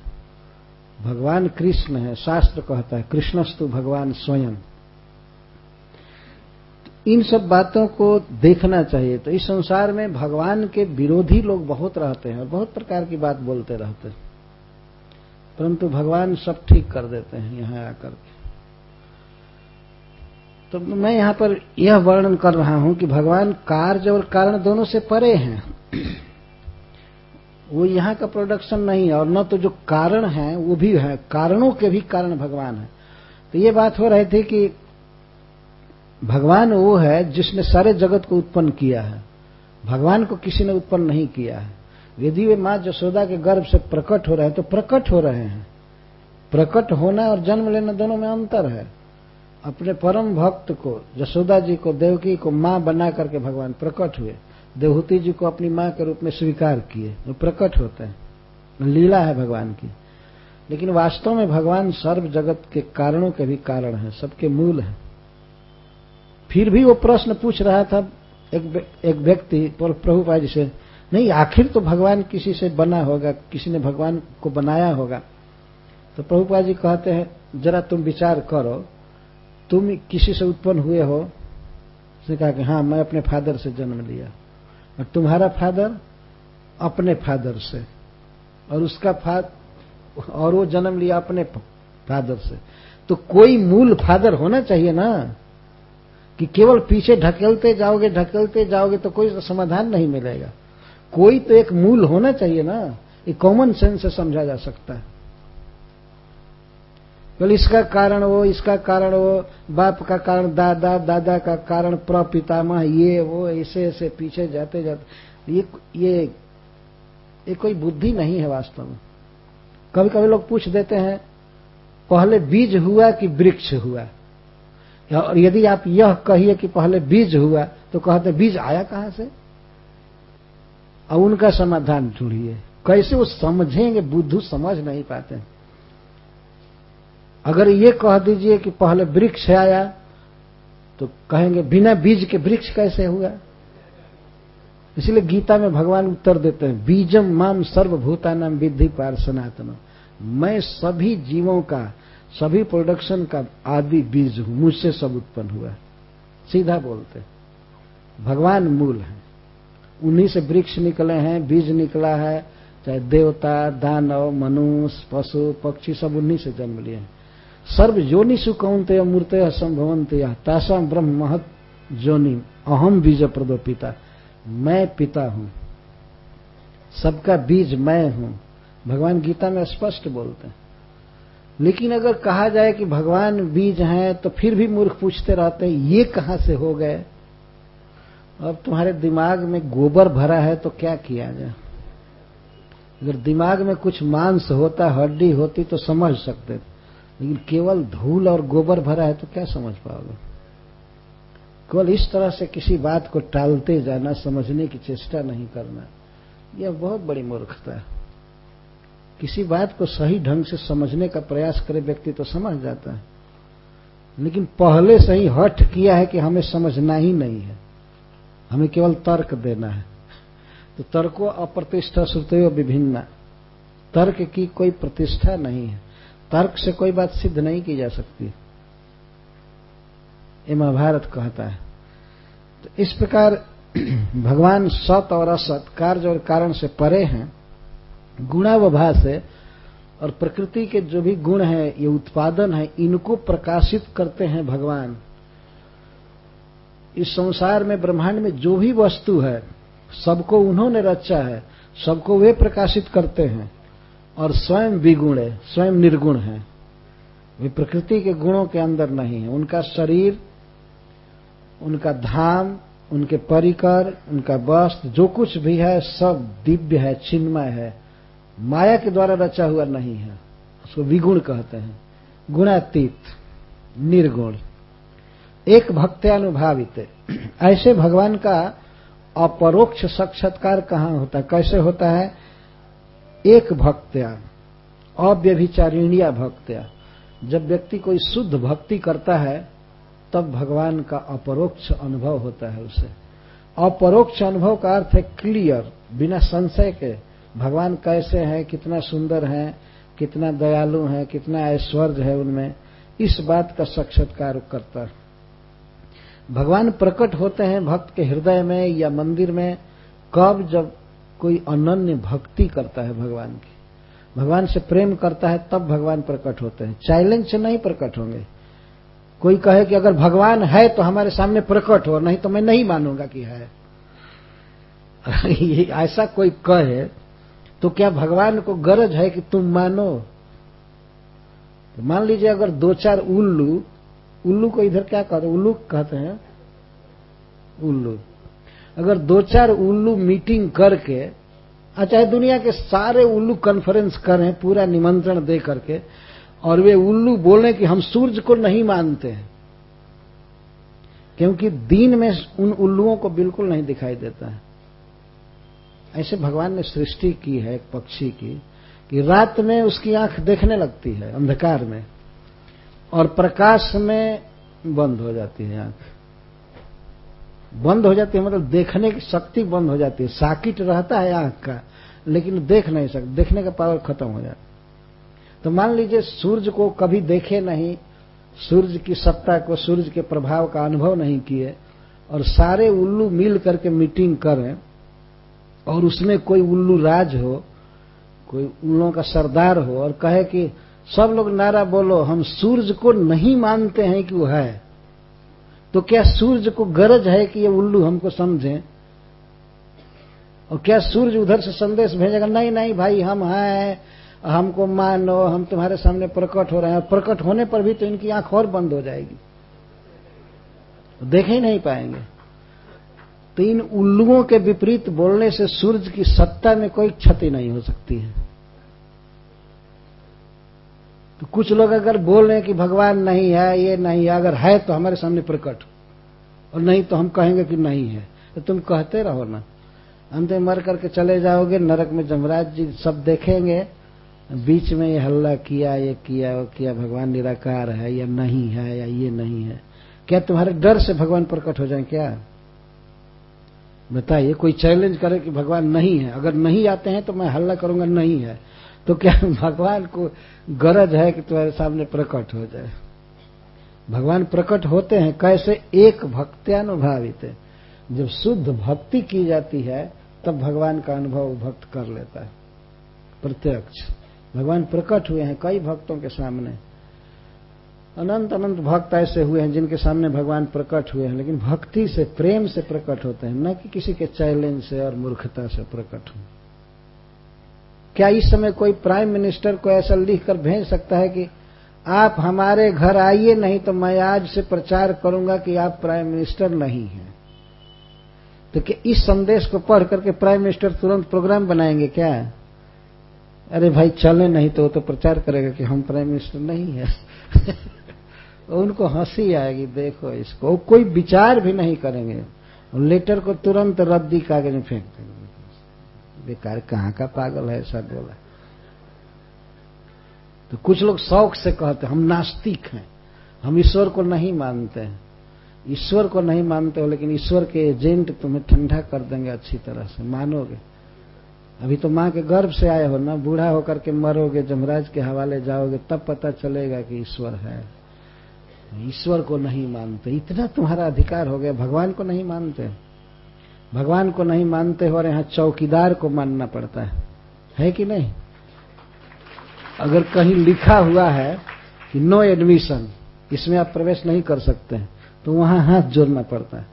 भगवान कृष्ण है, शास्त्र कहता है, कृष्णस्तु भगवान स्वयं। इन सब बातों को देखना चाहिए। तो इस संसार में भगवान के विरोधी लोग बहुत रहते हैं और बहुत प्रकार की बात बोलते रहते हैं। परंतु भगवान सब ठीक कर देते हैं, यहाँ आकर के। तो मैं यहाँ पर यह वर्णन कर रहा हूँ कि भगवान कार्य और कारण दोनों से परे हैं। वो यहाँ का प्रोडक्शन नहीं है, और न तो जो कारण है, वो भी है। कारणों के भी कारण भगवान है। तो ये बात हो रही थी कि भगवान वो है जिसने सारे जगत को उत्पन्न किया है। भगवान को किसी ने उत्पन्न नहीं किया है। यदि वे माँ जसोदा के गर्भ से प्रकट हो रहे हैं तो प्रकट हो रहे हैं। प्रकट होना और जन्म लेना दोनों में अंतर है। अपने परम भक्त को, जसोदा जी को, देवकी को माँ बना करके भगवान प्रकट हुए। देवहूति जी को अपनी माँ के रूप में स्वीकार किए। वो प्रकट होते हैं। लीला है भगवान की। लेकिन वास्तव में भगवान सर्व जगत के कारणों के भी कारण है। सबके मूल है। फिर भी वो प्रश्न पूछ रहा था एक एक व्यक्ति प्रभुपा जी से, नहीं, आखिर तो भगवान किसी से बना होगा? किसी ने भगवान को बनाया होगा? तो प्रभुपा जी कहते हैं, जरा तुम विचार करो। तुम किसी से उत्पन्न हुए हो, उसने कहा कि हाँ मैं अपने फादर से जन्म लिया। और तुम्हारा फादर अपने फादर से, और उसका फाद, और वो जन्म लिया अपने फादर से। तो कोई मूल फादर होना चाहिए ना, कि केवल पीछे ढकेलते जाओगे ढकेलते जाओगे तो कोई समाधान नहीं मिलेगा। कोई तो एक मूल होना चाहिए ना, ये कॉमन सेंस से समझा जा सकता है। बोल, इसका कारण वो, इसका कारण वो, बाप का कारण, दादा दादा का कारण, प्रपितामह, ये, वो, ऐसे ऐसे, पीछे जाते जाते। ये ये ये कोई बुद्धि नहीं है वास्तव में। कभी कभी लोग पूछ देते हैं, पहले बीज हुआ कि वृक्ष हुआ? और यदि आप यह कहिए कि पहले बीज हुआ तो कहते बीज आया कहाँ से? और उनका समाधान ढूंढिए। कैसे वो समझेंगे, बुद्धू समझ नहीं पाते। अगर ये कह दीजिए कि पहले वृक्ष आया तो कहेंगे बिना बीज के वृक्ष कैसे हुआ? इसलिए गीता में भगवान उत्तर देते हैं, बीजम माम सर्वभूता नाम विधि पार सनातन। मैं सभी जीवों का, सभी प्रोडक्शन का आदि बीज हूँ, मुझसे सब उत्पन्न हुआ। सीधा बोलते भगवान मूल है। उन्हीं से वृक्ष निकले हैं, बीज निकला है, चाहे देवता, दानव, मनुष्य, पशु, पक्षी, सब उन्हीं से जन्म लिए हैं। सर्व योनिषु कौनते मूर्त संभवंत तासाम ब्रह्म महत जोनि अहम बीज प्रदो पिता मैं पिता हूँ। सबका बीज मैं हूँ। भगवान गीता में स्पष्ट बोलते हैं। लेकिन अगर कहा जाए कि भगवान बीज हैं तो फिर भी मूर्ख पूछते रहते हैं, ये कहाँ से हो गए? अब तुम्हारे दिमाग में गोबर भरा है तो क्या किया जाए? अगर दिमाग में कुछ मांस होता, हड्डी होती तो समझ सकते लेकिन केवल धूल और गोबर भरा है तो क्या समझ पाओगे? केवल इस तरह से किसी बात को टालते जाना, समझने की चेष्टा नहीं करना, यह बहुत बड़ी मूर्खता है। किसी बात को सही ढंग से समझने का प्रयास करे व्यक्ति तो समझ जाता है। लेकिन पहले से ही हट किया है कि हमें समझना ही नहीं है। हमें केवल तर्क देना है। तो तर्को अप्रतिष्ठा श्रुतयो विभिन्न। तर्क की कोई प्रतिष्ठा नहीं है। तर्क से कोई बात सिद्ध नहीं की जा सकती। ये महाभारत कहता है। तो इस प्रकार भगवान सत और असत कार्य और कारण से परे हैं। गुणावभा से और प्रकृति के जो भी गुण है, ये उत्पादन है, इनको प्रकाशित करते हैं भगवान। इस संसार में, ब्रह्मांड में जो भी वस्तु है, सबको उन्होंने रचा है, सबको वे प्रकाशित करते हैं। और स्वयं विगुण है, स्वयं निर्गुण है। वे प्रकृति के गुणों के अंदर नहीं है। उनका शरीर, उनका धाम, उनके परिकर, उनका वस्त्र, जो कुछ भी है, सब दिव्य है चिन्मय है। माया के द्वारा रचा हुआ नहीं है। उसको विगुण कहते हैं। गुणातीत, निर्गुण। एक भक्त भक्त्यानुभावित ऐसे भगवान का अपरोक्ष साक्षात्कार कहाँ होता है? कैसे होता है? एक भक्त्या अव्यभिचारिणिया भक्त्या जब व्यक्ति कोई शुद्ध भक्ति करता है, तब भगवान का अपरोक्ष अनुभव होता है उसे। अपरोक्ष अनुभव का अर्थ है क्लियर बिना संशय के। भगवान कैसे हैं, कितना सुंदर हैं, कितना दयालु हैं, कितना ऐश्वर्य है उनमें, इस बात का साक्षात्कार करता है। भगवान प्रकट होते हैं भक्त के हृदय में या मंदिर में, कब जब कोई अनन्य भक्ति करता है भगवान की। भगवान से प्रेम करता है, तब भगवान प्रकट होते हैं। चैलेंज से नहीं प्रकट होंगे। कोई कहे कि अगर भगवान है तो हमारे सामने प्रकट हो, नहीं तो मैं नहीं मानूँगा कि है। ऐसा कोई कहे तो क्या भगवान को गरज है कि तुम मानो? तो मान लीजिए अगर दो चार उल्लू उल्लू को इधर क्या कहते उल्लू कहते हैं? उल्लू। अगर दो चार उल्लू मीटिंग करके चाहे दुनिया के सारे उल्लू कॉन्फ्रेंस करें, पूरा निमंत्रण दे करके, और वे उल्लू बोले कि हम सूर्य को नहीं मानते हैं, क्योंकि दिन में उन उल्लुओं को बिल्कुल नहीं दिखाई देता है। ऐसे भगवान ने सृष्टि की है, एक पक्षी की, कि रात में उसकी आँख देखने लगती है, अंधकार में, और प्रकाश में बंद हो जाती है आँख। बंद हो जाती है मतलब देखने की शक्ति बंद हो जाती है। साकिट रहता है आँख का, लेकिन देख नहीं सकते देखने का पावर खत्म हो जाता तो मान लीजिए, सूर्य को कभी देखे नहीं, सूर्य की सत्ता को, सूर्य के प्रभाव का अनुभव नहीं किए, और सारे उल्लू मिल करके मीटिंग करें, और उसमें कोई उल्लू राज हो, कोई उल्लुओं का सरदार हो, और कहे कि सब लोग नारा बोलो, हम सूर्य को नहीं मानते हैं कि वो है। तो क्या सूर्य को गरज है कि ये उल्लू हमको समझें? और क्या सूर्य उधर से संदेश भेजेगा, नहीं नहीं भाई, हम हैं, हमको मानो, हम तुम्हारे सामने प्रकट हो रहे हैं। प्रकट होने पर भी तो इनकी आँख और बंद हो जाएगी। देख ही नहीं पाएँगे। तो इन उल्लुओं के विपरीत बोलने से सूर्य की सत्ता में कोई क्षति नहीं हो सकती है। तो कुछ लोग अगर बोल रहे हैं कि भगवान नहीं है, ये नहीं है, अगर है तो हमारे सामने प्रकट। और नहीं तो हम कहेंगे कि नहीं है। तो तुम कहते रहो ना। अंत में मर करके चले जाओगे, नरक में जमराज जी सब देखेंगे, बीच में ये हल्ला किया, ये किया, वो किया, भगवान निराकार है, या नहीं है, या ये नहीं है। क्या तुम्हारे डर से भगवान प्रकट हो जाए क्या? बताइए, कोई चैलेंज करे कि भगवान नहीं है। अगर नहीं आते हैं तो मैं हल्ला करूँगा, नहीं है। तो क्या भगवान को गरज है कि तुम्हारे सामने प्रकट हो जाए? भगवान प्रकट होते हैं, कैसे एक भक्त्यानुभावित है। जब शुद्ध भक्ति की जाती है, तब भगवान का अनुभव भक्त कर लेता है। प्रत्यक्ष। भगवान प्रकट हुए हैं कई भक्तों के सामने। अनंत अनंत भक्त ऐसे हुए हैं जिनके सामने भगवान प्रकट हुए हैं, लेकिन भक्ति से, प्रेम से प्रकट होते हैं। न कि किसी के चैलेंज से और मूर्खता से प्रकट हुए क्या इस समय कोई प्राइम मिनिस्टर को ऐसा लिख कर भेज सकता है कि आप हमारे घर आइए, नहीं तो मैं आज से प्रचार करूँगा कि आप प्राइम मिनिस्टर नहीं हैं। तो क्या इस संदेश को पढ़ करके प्राइम मिनिस्टर तुरंत प्रोग्राम बनाएँगे क्या? अरे भाई, चले नहीं तो वो तो प्रचार करेगा कि हम प्राइम मिनिस्टर नहीं है। उनको हँसी आएगी, देखो इसको। कोई विचार भी नहीं करेंगे। लेटर को तुरंत रद्दी कागज़ में फेंक देंगे। बेकार कहाँ का पागल है ऐसा बोला। तो कुछ लोग शौक से कहते, हम नास्तिक हैं, हम ईश्वर को नहीं मानते हैं। ईश्वर को नहीं मानते हो, लेकिन ईश्वर के एजेंट तुम्हें ठंडा कर देंगे अच्छी तरह से, मानोगे? अभी तो माँ के गर्भ से आए हो ना, बूढ़ा होकर के मरोगे, जमराज के हवाले जाओगे, तब पता चलेगा कि ईश्वर है। ईश्वर को नहीं मानते, इतना तुम्हारा अधिकार हो गया, भगवान को नहीं मानते। भगवान को नहीं मानते हो और यहाँ चौकीदार को मानना पड़ता है। है कि नहीं? अगर कहीं लिखा हुआ है कि नो एडमिशन इसमें आप प्रवेश नहीं कर सकते हैं तो वहाँ हाथ जोड़ना पड़ता है।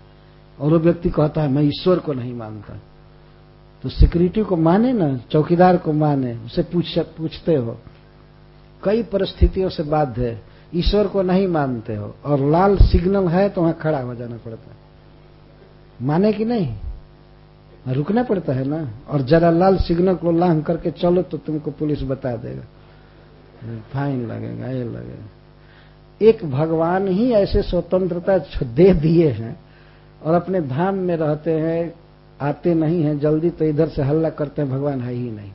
और वो व्यक्ति कहता है, मैं ईश्वर को नहीं मानता। तो सिक्योरिटी को माने ना, चौकीदार को माने, उसे पूछ, पूछते हो। कई परिस्थितियों से बाध्य है। ईश्वर को नहीं मानते हो। और लाल सिग्नल है तो वहाँ खड़ा हो जाना पड़ता है। माने कि नहीं? रुकना पड़ता है ना? और जरा लाल सिग्नल को लांग करके चलो तो तुमको पुलिस बता देगा। फाइन लगेगा, ये लगेगा। एक भगवान ही ऐसे स्वतंत्रता दे दिए हैं और अपने धाम में रहते हैं, आते नहीं हैं, जल्दी तो इधर से हल्ला करते हैं, भगवान है ही नहीं।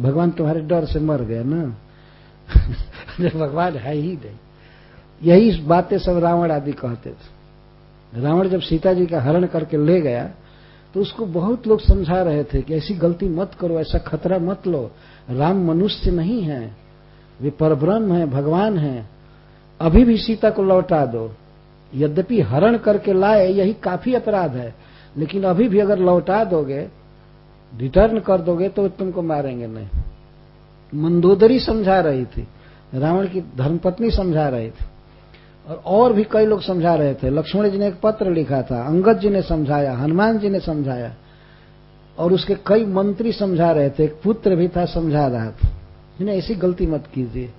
भगवान तुम्हारे डर से मर गए ना? भगवान है ही नहीं। यही बातें सब रावण आदि कहते थे। रावण जब सीता जी का हरण करके ले गया तो उसको बहुत लोग समझा रहे थे कि ऐसी गलती मत करो, ऐसा खतरा मत लो। राम मनुष्य नहीं है, वे परब्रह्म है, भगवान है। अभी भी सीता को लौटा दो। यद्यपि हरण करके लाए, यही काफ़ी अपराध है। लेकिन अभी भी अगर लौटा दोगे रिटर्न कर दोगे तो तुमको मारेंगे नहीं। मंदोदरी समझा रही थी। रावण की धर्मपत्नी समझा रही थी। और और भी कई लोग समझा रहे थे। लक्ष्मण जी ने एक पत्र लिखा था अंगद जी ने समझाया हनुमान जी ने समझाया और उसके कई मंत्री समझा रहे थे एक पुत्र भी था समझा रहा था ऐसी गलती मत कीजिए।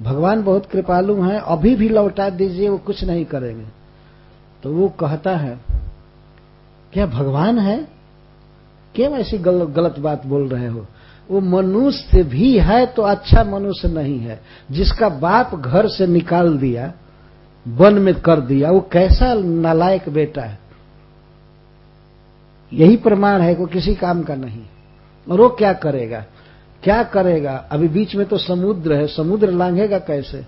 भगवान बहुत कृपालु हैं अभी भी लौटा दीजिए वो कुछ नहीं करेंगे। तो वो कहता है क्या भगवान है? क्यों ऐसी गल, गलत बात बोल रहे हो? वो मनुष्य भी है तो अच्छा मनुष्य नहीं है। जिसका बाप घर से निकाल दिया वन में कर दिया, वो कैसा नालायक बेटा है? यही प्रमाण है को किसी काम का नहीं। और वो क्या करेगा? क्या करेगा? अभी बीच में तो समुद्र है, समुद्र लांघेगा कैसे?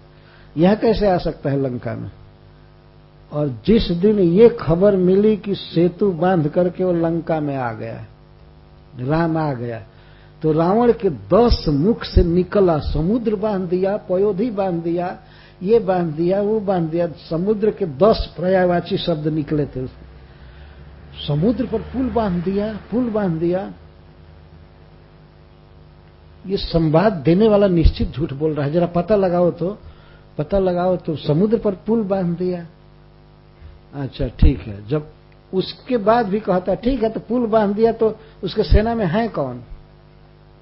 यह कैसे आ सकता है लंका में? और जिस दिन ये खबर मिली कि सेतु बाँध करके वो लंका में आ गया, राम आ गया तो रावण के दस मुख से निकला, समुद्र बाँध दिया, पयोधी बाँध दिया ये बाँध दिया, वो बाँध दिया, समुद्र के दस पर्यायवाची शब्द निकले थे उसमें। समुद्र पर पुल बाँध दिया, पुल बाँध दिया। ये संवाद देने वाला निश्चित झूठ बोल रहा है। जरा पता लगाओ तो पता लगाओ तो समुद्र पर पुल बाँध दिया। अच्छा ठीक है। जब उसके बाद भी कहता ठीक है तो पुल बाँध दिया तो उसके सेना में है कौन?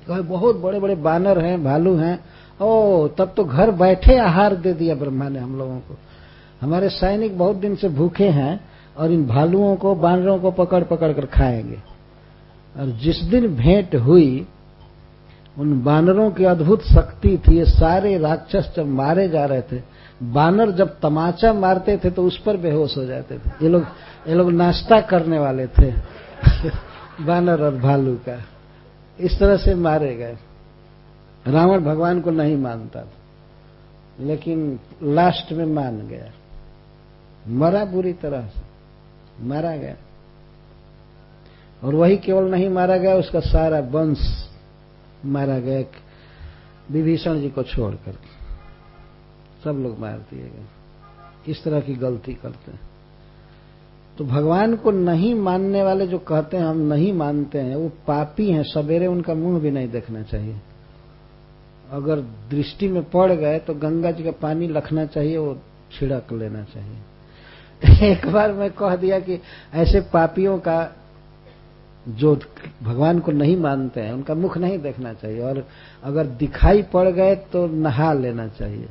कहे, बहुत बड़े बड़े बानर हैं, भालू हैं ओ, तब तो घर बैठे आहार दे दिया ब्रह्मा ने हम लोगों को। हमारे सैनिक बहुत दिन से भूखे हैं और इन भालुओं को, बानरों को पकड़ पकड़ कर खाएँगे। और जिस दिन भेंट हुई, उन बानरों की अद्भुत शक्ति थी, ये सारे राक्षस जब मारे जा रहे थे, बानर जब तमाचा मारते थे तो उस पर बेहोश हो जाते थे। ये लोग ये लोग नाश्ता करने वाले थे, बानर और भालू का। इस तरह से मारे गए। रावण भगवान को नहीं मानता था, लेकिन लास्ट में मान गया। मरा बुरी तरह से, मारा गया। और वही केवल नहीं मारा गया, उसका सारा वंश मारा गया। विभीषण जी को छोड़कर। सब लोग मार दिए गए। इस तरह की गलती करते हैं? तो भगवान को नहीं मानने वाले जो कहते हैं, हम नहीं मानते हैं, वो पापी हैं, सवेरे उनका मुँह भी नहीं देखना चाहिए। अगर दृष्टि में पड़ गए तो गंगा जी का पानी रखना चाहिए, वो छिड़क लेना चाहिए। एक बार मैं कह दिया कि ऐसे पापियों का जो भगवान को नहीं मानते हैं, उनका मुख नहीं देखना चाहिए, और अगर दिखाई पड़ गए तो नहा लेना चाहिए।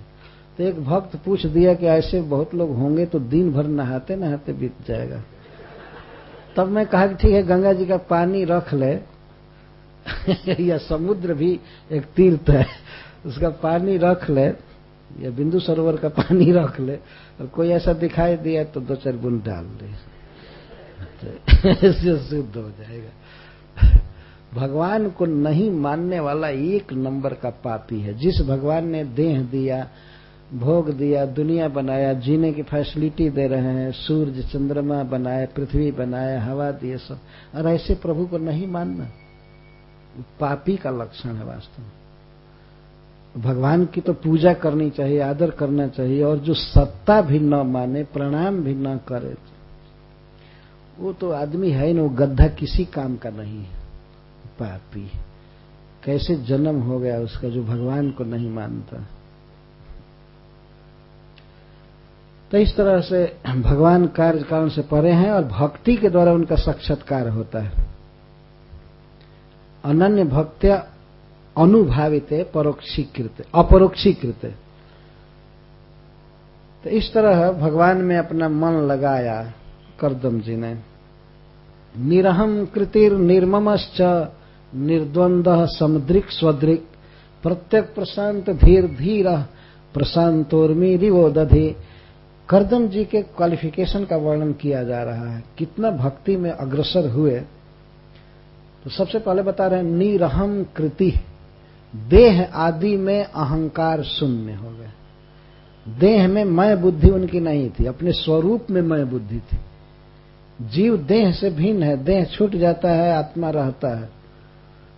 तो एक भक्त पूछ दिया कि ऐसे बहुत लोग होंगे तो दिन भर नहाते नहाते बीत जाएगा। तब मैं कहा कि ठीक है, गंगा जी का पानी रख ले। या समुद्र भी एक तीर्थ है। उसका पानी रख ले, या बिंदु सरोवर का पानी रख ले, और कोई ऐसा दिखाई दिया तो दो चार बूंद डाल दे। इससे शुद्ध हो जाएगा। भगवान को नहीं मानने वाला एक नंबर का पापी है। जिस भगवान ने देह दिया, भोग दिया, दुनिया बनाया, जीने की फैसिलिटी दे रहे हैं सूर्य चंद्रमा बनाए पृथ्वी बनाए हवा दिए सब, और ऐसे प्रभु को नहीं मानना। पापी का लक्षण है वास्तव में। भगवान की तो पूजा करनी चाहिए, आदर करना चाहिए, और जो सत्ता भी न माने, प्रणाम भी न करे, वो तो आदमी है ना वो गद्दा किसी काम का नहीं है। पापी कैसे जन्म हो गया उसका जो भगवान को नहीं मानता। तो इस तरह से भगवान कार्य कारण से परे हैं और भक्ति के द्वारा उनका साक्षात्कार होता है। अनन्य भक्त्या अनुभावित परोक्षीकृत अपरोक्षीकृत तो इस तरह भगवान में अपना मन लगाया करदम जी ने निरहम कृतिर निर्ममश्च निर्द्वंद समुद्रिक स्वद्रिक प्रत्यक प्रशांत धीर धीर प्रशांतोर्मी रिवो दधि करदम जी के क्वालिफिकेशन का वर्णन किया जा रहा है कितना भक्ति में अग्रसर हुए तो सबसे पहले बता रहे हैं निरहम कृति देह आदि में अहंकार शून्य हो गए देह में मैं बुद्धि उनकी नहीं थी, अपने स्वरूप में मैं बुद्धि थी। जीव देह से भिन्न है, देह छूट जाता है, आत्मा रहता है।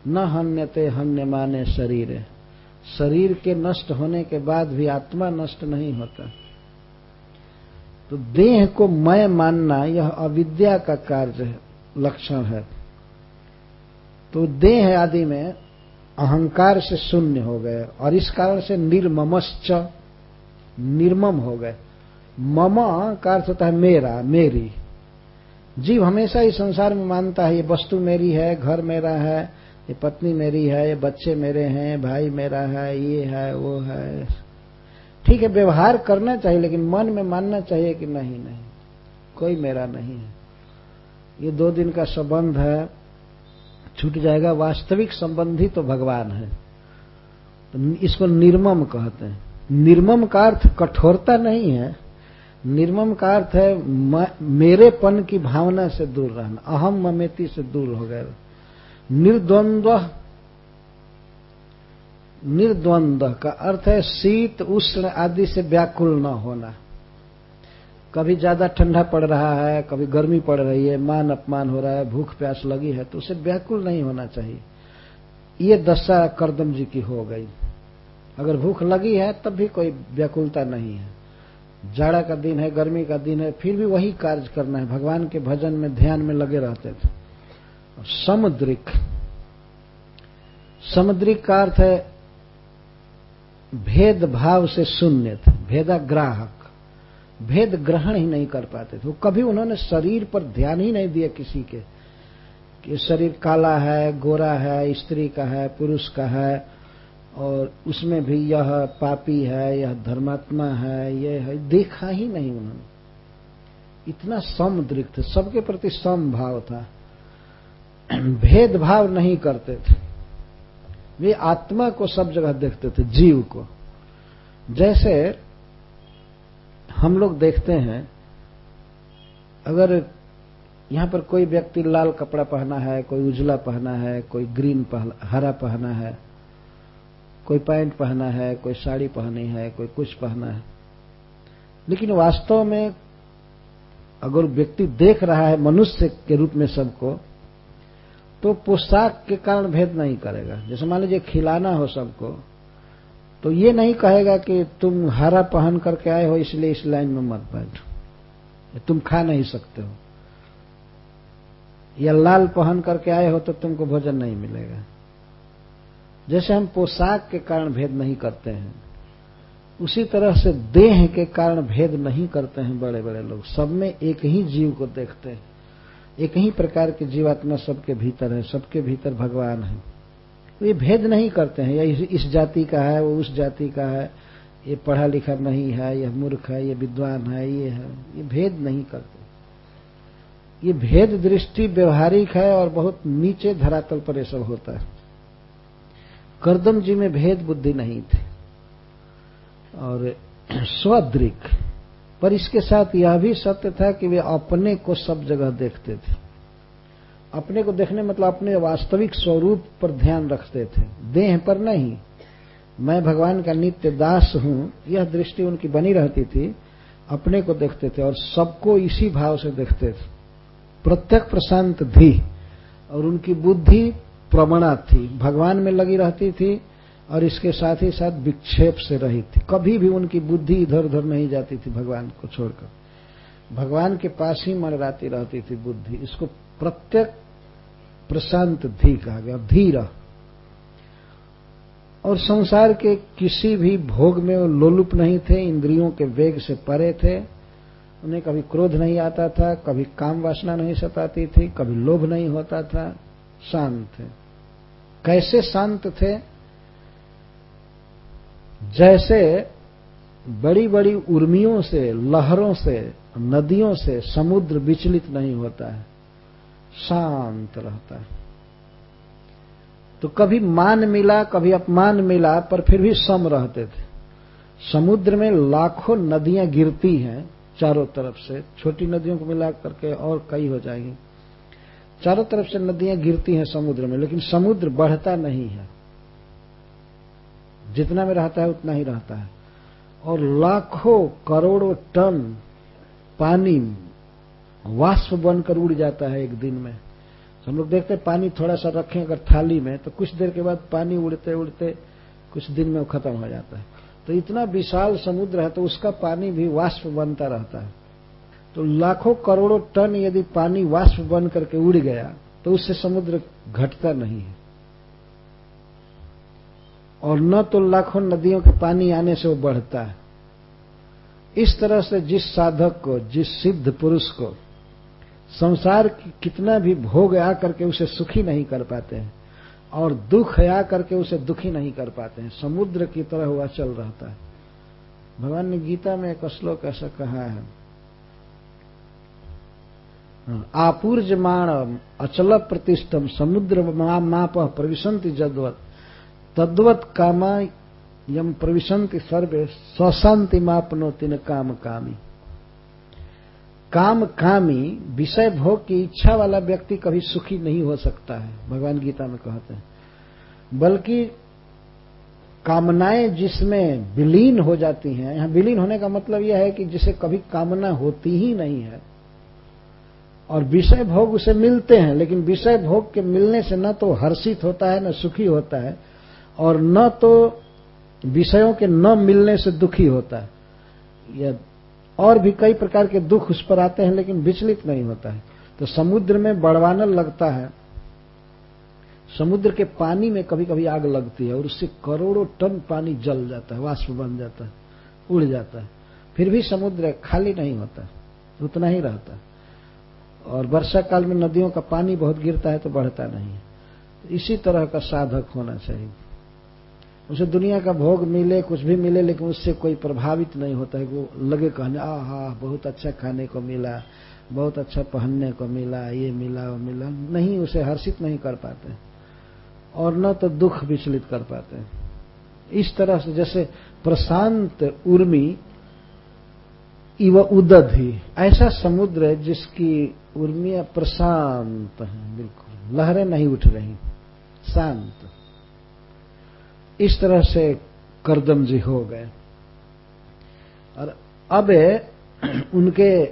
न हन्यते हन्य माने शरीर। शरीर के नष्ट होने के बाद भी आत्मा नष्ट नहीं होता। तो देह को मैं मानना यह अविद्या का कार्य लक्षण है। तो देह आदि में अहंकार से शून्य हो गए और इस कारण से निर्ममश्च, निर्मम हो गए। मम का अर्थ होता है मेरा, मेरी। जीव हमेशा इस संसार में मानता है, ये वस्तु मेरी है, घर मेरा है, ये पत्नी मेरी है, ये बच्चे मेरे हैं, भाई मेरा है, ये है, वो है। ठीक है, व्यवहार करना चाहिए, लेकिन मन में मानना चाहिए कि नहीं नहीं, कोई मेरा नहीं है। ये दो दिन का संबंध है छूट जाएगा, वास्तविक संबंधी तो भगवान है। तो इसको निर्मम कहते हैं। निर्मम का अर्थ कठोरता नहीं है। निर्मम का अर्थ है मेरेपन की भावना से दूर रहना। अहम ममेती से दूर हो गए। निर्द्वंद्व निर्द्वंद्व का अर्थ है, शीत, उष्ण आदि से व्याकुल न होना। कभी ज़्यादा ठंडा पड़ रहा है, कभी गर्मी पड़ रही है, मान अपमान हो रहा है, भूख प्यास लगी है तो उसे व्याकुल नहीं होना चाहिए। ये दशा करदम जी की हो गई। अगर भूख लगी है, तब भी कोई व्याकुलता नहीं है। जाड़ा का दिन है, गर्मी का दिन है, फिर भी वही कार्य करना है। भगवान के भजन में, ध्यान में लगे रहते थे। समुद्रिक समुद्रिक का अर्थ है, भेदभाव से शून्य थे, भेदाग्राहक। भेद ग्रहण ही नहीं कर पाते थे। कभी उन्होंने शरीर पर ध्यान ही नहीं दिया किसी के, कि शरीर काला है, गोरा है, स्त्री का है, पुरुष का है, और उसमें भी यह पापी है, यह धर्मात्मा है यह है। देखा ही नहीं उन्होंने। इतना समुद्रिक थे, सबके प्रति समभाव था। भेदभाव नहीं करते थे। वे आत्मा को सब जगह देखते थे, जीव को। जैसे हम लोग देखते हैं, अगर यहाँ पर कोई व्यक्ति लाल कपड़ा पहना है, कोई उजला पहना है, कोई ग्रीन पहना हरा पहना है, कोई पैंट पहना है, कोई साड़ी पहनी है, कोई कुछ पहना है, लेकिन वास्तव में अगर व्यक्ति देख रहा है मनुष्य के रूप में सबको तो पोशाक के कारण भेद नहीं करेगा। जैसे मान लीजिए खिलाना हो सबको तो ये नहीं कहेगा कि तुम हरा पहन करके आए हो, इसलिए इस लाइन में मत बैठो। तुम खा नहीं सकते हो। या लाल पहन करके आए हो तो तुमको भोजन नहीं मिलेगा। जैसे हम पोशाक के कारण भेद नहीं करते हैं, उसी तरह से देह के कारण भेद नहीं करते हैं बड़े बड़े लोग। सब में एक ही जीव को देखते हैं। एक ही प्रकार की जीवात्मा सबके भीतर है, सबके भीतर भगवान है। ये भेद नहीं करते हैं। यह इस जाति का है, वो उस जाति का है। ये पढ़ा लिखा नहीं है यह मूर्ख है, ये विद्वान है, ये है। ये भेद नहीं करते। ये भेद दृष्टि व्यवहारिक है और बहुत नीचे धरातल पर ये सब होता है। करदम जी में भेद बुद्धि नहीं थी। और स्वद्रिक पर इसके साथ यह भी सत्य था कि वे अपने को सब जगह देखते थे। अपने को देखने मतलब अपने वास्तविक स्वरूप पर ध्यान रखते थे। देह पर नहीं। मैं भगवान का नित्य दास हूँ। यह दृष्टि उनकी बनी रहती थी। अपने को देखते थे और सबको इसी भाव से देखते थे। प्रत्येक प्रशांत धी और उनकी बुद्धि प्रमणा थी। भगवान में लगी रहती थी और इसके साथ ही साथ विक्षेप से रही थी। कभी भी उनकी बुद्धि इधर उधर नहीं जाती थी भगवान को छोड़कर। भगवान के पास ही मंडराती रहती थी बुद्धि। इसको प्रत्यक प्रशांत धी कहा गया, धीर और संसार के किसी भी भोग में वो लोलुप नहीं थे, इंद्रियों के वेग से परे थे, उन्हें कभी क्रोध नहीं आता था, कभी काम वासना नहीं सताती थी, कभी लोभ नहीं होता था, शांत थे। कैसे शांत थे? जैसे बड़ी बड़ी उर्मियों से, लहरों से, नदियों से समुद्र विचलित नहीं होता है। शांत रहता है। तो कभी मान मिला, कभी अपमान मिला, पर फिर भी सम रहते थे। समुद्र में लाखों नदियाँ गिरती हैं चारों तरफ़ से। छोटी नदियों को मिला करके और कई हो जाएँगी। चारों तरफ़ से नदियाँ गिरती हैं समुद्र में, लेकिन समुद्र बढ़ता नहीं है। जितना में रहता है, उतना ही रहता है। और लाखों करोड़ों टन पानी वाष्प बनकर उड़ जाता है एक दिन में। हम लोग देखते हैं पानी थोड़ा सा रखें अगर थाली में तो कुछ देर के बाद पानी उड़ते उड़ते कुछ दिन में वो खत्म हो जाता है। तो इतना विशाल समुद्र है तो उसका पानी भी वाष्प बनता रहता है। तो लाखों करोड़ों टन यदि पानी वाष्प बन करके उड़ गया तो उससे समुद्र घटता नहीं है। और न तो लाखों नदियों के पानी आने से वो बढ़ता है। इस तरह से जिस साधक को, जिस सिद्ध पुरुष को संसार की कितना भी भोग आ करके उसे सुखी नहीं कर पाते हैं, और दुख आ करके उसे दुखी नहीं कर पाते हैं। समुद्र की तरह हुआ चल रहता है। भगवान ने गीता में एक श्लोक ऐसा कहा है। आपूर्जमाण अचल प्रतिष्ठम समुद्र माप प्रविशंति जदवत। तद्वत कामा यम प्रविशंति सर्वे। स्वशांति मापनोति न काम कामी काम कामी विषय भोग की इच्छा वाला व्यक्ति कभी सुखी नहीं हो सकता है, भगवान गीता में कहते हैं। बल्कि कामनाएँ जिसमें विलीन हो जाती हैं, यहाँ विलीन होने का मतलब यह है कि जिसे कभी कामना होती ही नहीं है, और विषय भोग उसे मिलते हैं, लेकिन विषय भोग के मिलने से न तो हर्षित होता है, न सुखी होता है, और न तो विषयों के न मिलने से दुखी होता है। या और भी कई प्रकार के दुख उस पर आते हैं, लेकिन विचलित नहीं होता है। तो समुद्र में बड़वानल लगता है। समुद्र के पानी में कभी कभी आग लगती है और उससे करोड़ों टन पानी जल जाता है, वाष्प बन जाता है, उड़ जाता है। फिर भी समुद्र खाली नहीं होता, उतना ही रहता है। और वर्षा काल में नदियों का पानी बहुत गिरता है तो बढ़ता नहीं है। इसी तरह का साधक होना चाहिए। उसे दुनिया का भोग मिले, कुछ भी मिले, लेकिन उससे कोई प्रभावित नहीं होता है। वो लगे कहने आ हा बहुत अच्छा खाने को मिला, बहुत अच्छा पहनने को मिला, ये मिला, वो मिला। नहीं, उसे हर्षित नहीं कर पाते। और न तो दुख विचलित कर पाते। इस तरह से जैसे प्रशांत उर्मी, इव उदध ऐसा समुद्र है जिसकी उर्मियाँ प्रशांत है, बिल्कुल। लहरें नहीं उठ रही, शांत। इस तरह से करदम जी हो गए। और अब उनके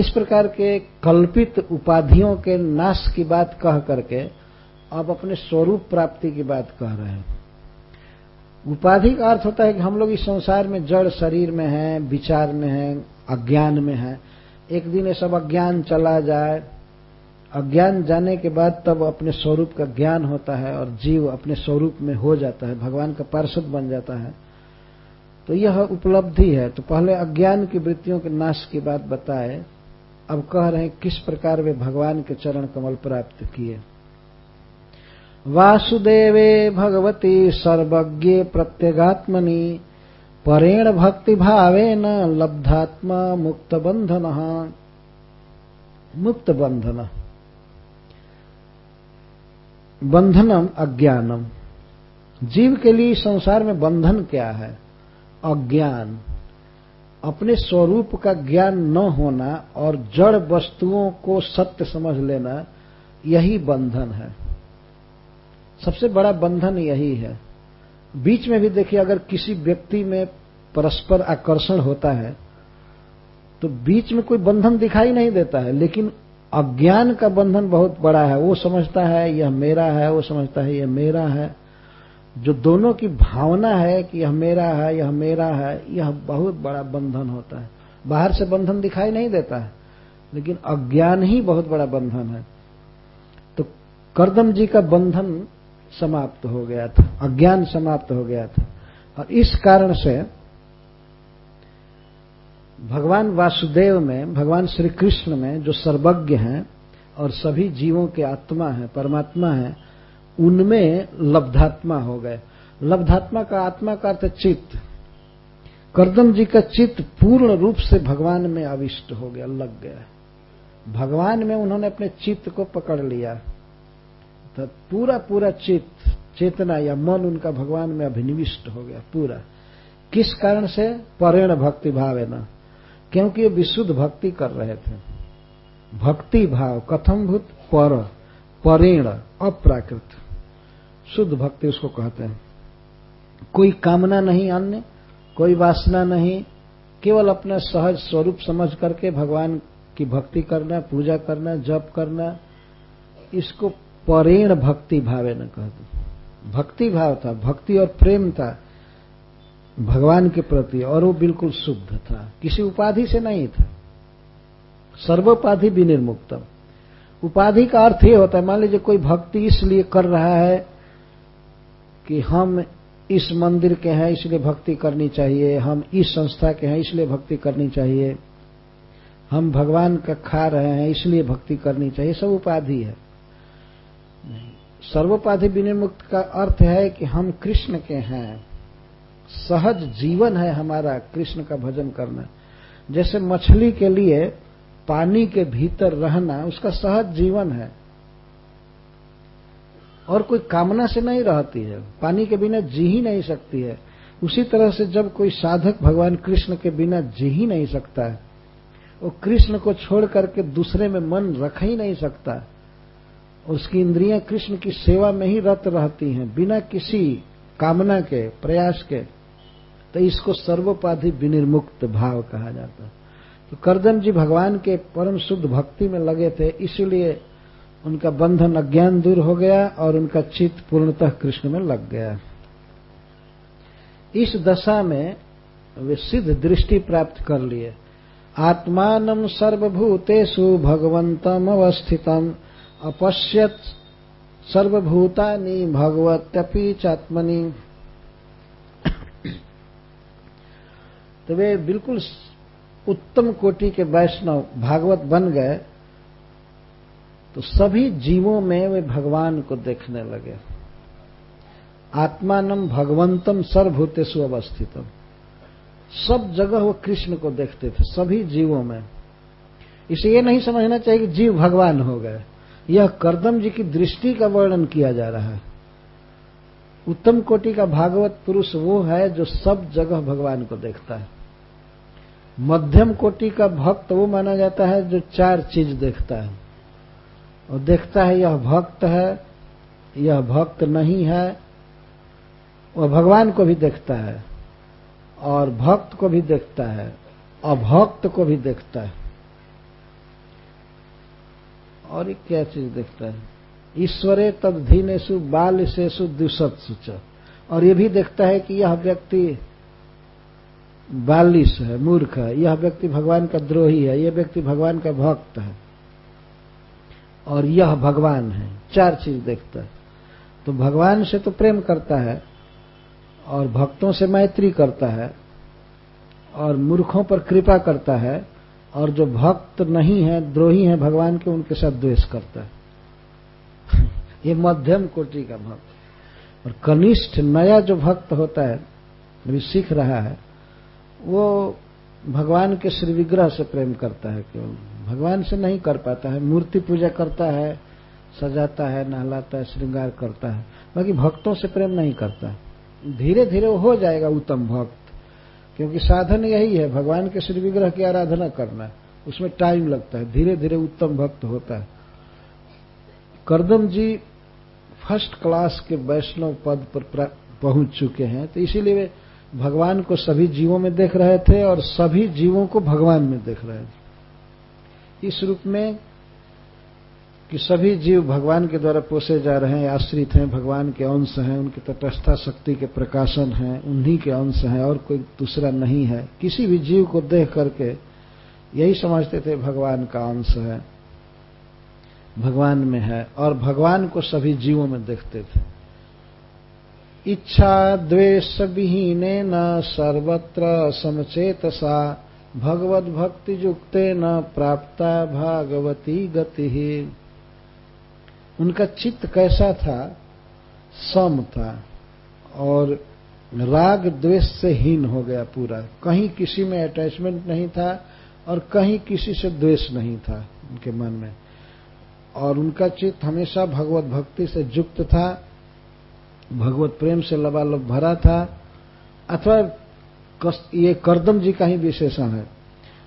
इस प्रकार के कल्पित उपाधियों के नाश की बात कह करके अब अपने स्वरूप प्राप्ति की बात कह रहे हैं। उपाधि का अर्थ होता है कि हम लोग इस संसार में जड़ शरीर में हैं, विचार में हैं, अज्ञान में हैं। एक दिन ये सब अज्ञान चला जाए अज्ञान जाने के बाद तब अपने स्वरूप का ज्ञान होता है और जीव अपने स्वरूप में हो जाता है, भगवान का पार्षद बन जाता है। तो यह उपलब्धि है। तो पहले अज्ञान की वृत्तियों के नाश की बात बताए। अब कह रहे हैं, किस प्रकार वे भगवान के चरण कमल प्राप्त किए? वासुदेवे भगवती सर्वज्ञे प्रत्यगात्मनि, परेण भक्ति भावे न लब्धात्मा मुक्त बंधन मुक्त बंधन बंधनम अज्ञानम। जीव के लिए संसार में बंधन क्या है? अज्ञान। अपने स्वरूप का ज्ञान न होना और जड़ वस्तुओं को सत्य समझ लेना, यही बंधन है। सबसे बड़ा बंधन यही है। बीच में भी देखिए, अगर किसी व्यक्ति में परस्पर आकर्षण होता है तो बीच में कोई बंधन दिखाई नहीं देता है, लेकिन अज्ञान का बंधन बहुत बड़ा है। वो समझता है, यह मेरा है, वो समझता है, यह मेरा है। जो दोनों की भावना है कि यह मेरा है, यह मेरा है, यह बहुत बड़ा बंधन होता है। बाहर से बंधन दिखाई नहीं देता है, लेकिन अज्ञान ही बहुत बड़ा बंधन है। तो करदम जी का बंधन समाप्त हो गया था, अज्ञान समाप्त हो गया था। और इस कारण से भगवान वासुदेव में, भगवान श्री कृष्ण में जो सर्वज्ञ हैं और सभी जीवों के आत्मा हैं, परमात्मा है, उनमें लब्धात्मा हो गए। लब्धात्मा का आत्मा का अर्थ चित्त। करदम जी का चित्त पूर्ण रूप से भगवान में आविष्ट हो गया, लग गया। भगवान में उन्होंने अपने चित्त को पकड़ लिया। तो पूरा पूरा चित्त, चेतना या मन उनका भगवान में अभिनिविष्ट हो गया, पूरा। किस कारण से? परेण भक्ति भाव है ना क्योंकि ये विशुद्ध भक्ति कर रहे थे। भक्ति भाव कथम भूत पर, परेण, अप्राकृत। शुद्ध भक्ति उसको कहते हैं। कोई कामना नहीं अन्य, कोई वासना नहीं, केवल अपना सहज स्वरूप समझ करके भगवान की भक्ति करना, पूजा करना, जप करना, इसको परेण भक्ति भावे न कहते। भक्ति भाव था, भक्ति और प्रेम था। भगवान के प्रति, और वो बिल्कुल शुद्ध था। किसी उपाधि से नहीं था। सर्वोपाधि भी निर्मुक्तम उपाधि का अर्थ ये होता है, मान लीजिए कोई भक्ति इसलिए कर रहा है कि हम इस मंदिर के हैं, इसलिए भक्ति करनी चाहिए, हम इस संस्था के हैं, इसलिए भक्ति करनी चाहिए, हम भगवान का खा रहे हैं, इसलिए भक्ति करनी चाहिए सब उपाधि है। सर्वोपाधि विनिर्मुक्त का अर्थ है कि हम कृष्ण के हैं। सहज जीवन है हमारा कृष्ण का भजन करना। जैसे मछली के लिए पानी के भीतर रहना, उसका सहज जीवन है। और कोई कामना से नहीं रहती है। पानी के बिना जी ही नहीं सकती है। उसी तरह से जब कोई साधक भगवान कृष्ण के बिना जी ही नहीं सकता है, वो कृष्ण को छोड़ करके दूसरे में मन रख ही नहीं सकता। उसकी इंद्रियाँ कृष्ण की सेवा में ही रत रहती हैं। बिना किसी कामना के, प्रयास के तो इसको सर्वोपाधि विनिर्मुक्त भाव कहा जाता है। तो करदम जी भगवान के परम शुद्ध भक्ति में लगे थे, इसीलिए उनका बंधन अज्ञान दूर हो गया और उनका चित्त पूर्णतः कृष्ण में लग गया। इस दशा में वे सिद्ध दृष्टि प्राप्त कर लिए। आत्मान सर्वभूतेषु भगवंतम अवस्थितम अपश्यत सर्वभूतानि भगवत्यपि चात्मनि। तो वे बिल्कुल उत्तम कोटि के वैष्णव भागवत बन गए तो सभी जीवों में वे भगवान को देखने लगे। आत्मानम भगवंतम सर्वभूतेषु अवस्थितम। सब जगह वो कृष्ण को देखते थे, सभी जीवों में। इसे ये नहीं समझना चाहिए कि जीव भगवान हो गए। यह करदम जी की दृष्टि का वर्णन किया जा रहा है। उत्तम कोटि का भागवत पुरुष वो है जो सब जगह भगवान को देखता है। मध्यम कोटि का भक्त वो माना जाता है जो चार चीज़ देखता है। और देखता है यह भक्त है, यह भक्त नहीं है, वह भगवान को भी देखता है और भक्त को भी देखता है, अभक्त को भी देखता है। और ये क्या चीज़ देखता है? ईश्वरे तदधीनेशु बाल शेषु दुसत्सु और ये भी देखता है कि यह व्यक्ति बालिश है, मूर्ख है। यह व्यक्ति भगवान का द्रोही है, यह व्यक्ति भगवान का भक्त है। और यह भगवान है। चार चीज़ देखता है। तो भगवान से तो प्रेम करता है और भक्तों से मैत्री करता है और मूर्खों पर कृपा करता है। और जो भक्त नहीं है, द्रोही है, भगवान के उनके साथ द्वेष करता है। ये मध्यम कोटि का भक्त। और कनिष्ठ नया जो भक्त होता है, अभी सीख रहा है, वो भगवान के श्री विग्रह से प्रेम करता है केवल भगवान से नहीं कर पाता है। मूर्ति पूजा करता है, सजाता है, नहलाता है, श्रृंगार करता है। बाकी भक्तों से प्रेम नहीं करता। धीरे धीरे वो हो जाएगा उत्तम भक्त। क्योंकि साधन यही है, भगवान के श्री विग्रह की आराधना करना। उसमें टाइम लगता है धीरे धीरे उत्तम भक्त होता है। करदम जी फ़र्स्ट क्लास के वैष्णव पद पर, पहुँच चुके हैं तो इसीलिए वे भगवान को सभी जीवों में देख रहे थे और सभी जीवों को भगवान में देख रहे थे। इस रूप में कि सभी जीव भगवान के द्वारा पोसे जा रहे हैं, आश्रित हैं, भगवान के अंश हैं, उनकी तटस्था शक्ति के प्रकाशन हैं, उन्हीं के अंश हैं, और कोई दूसरा नहीं है। किसी भी जीव को देख करके यही समझते थे, भगवान का अंश है, भगवान में है, और भगवान को सभी जीवों में देखते थे। इच्छा द्वेष विहीने न सर्वत्र समचेतसा भगवत भक्ति युक्ते न प्राप्ता भागवती गति। उनका चित्त कैसा था? सम था और राग द्वेष से हीन हो गया पूरा। कहीं किसी में अटैचमेंट नहीं था और कहीं किसी से द्वेष नहीं था उनके मन में। और उनका चित्त हमेशा भगवत भक्ति से युक्त था, भगवत प्रेम से लबालब भरा था। अथवा ये करदम जी का ही विशेषण है।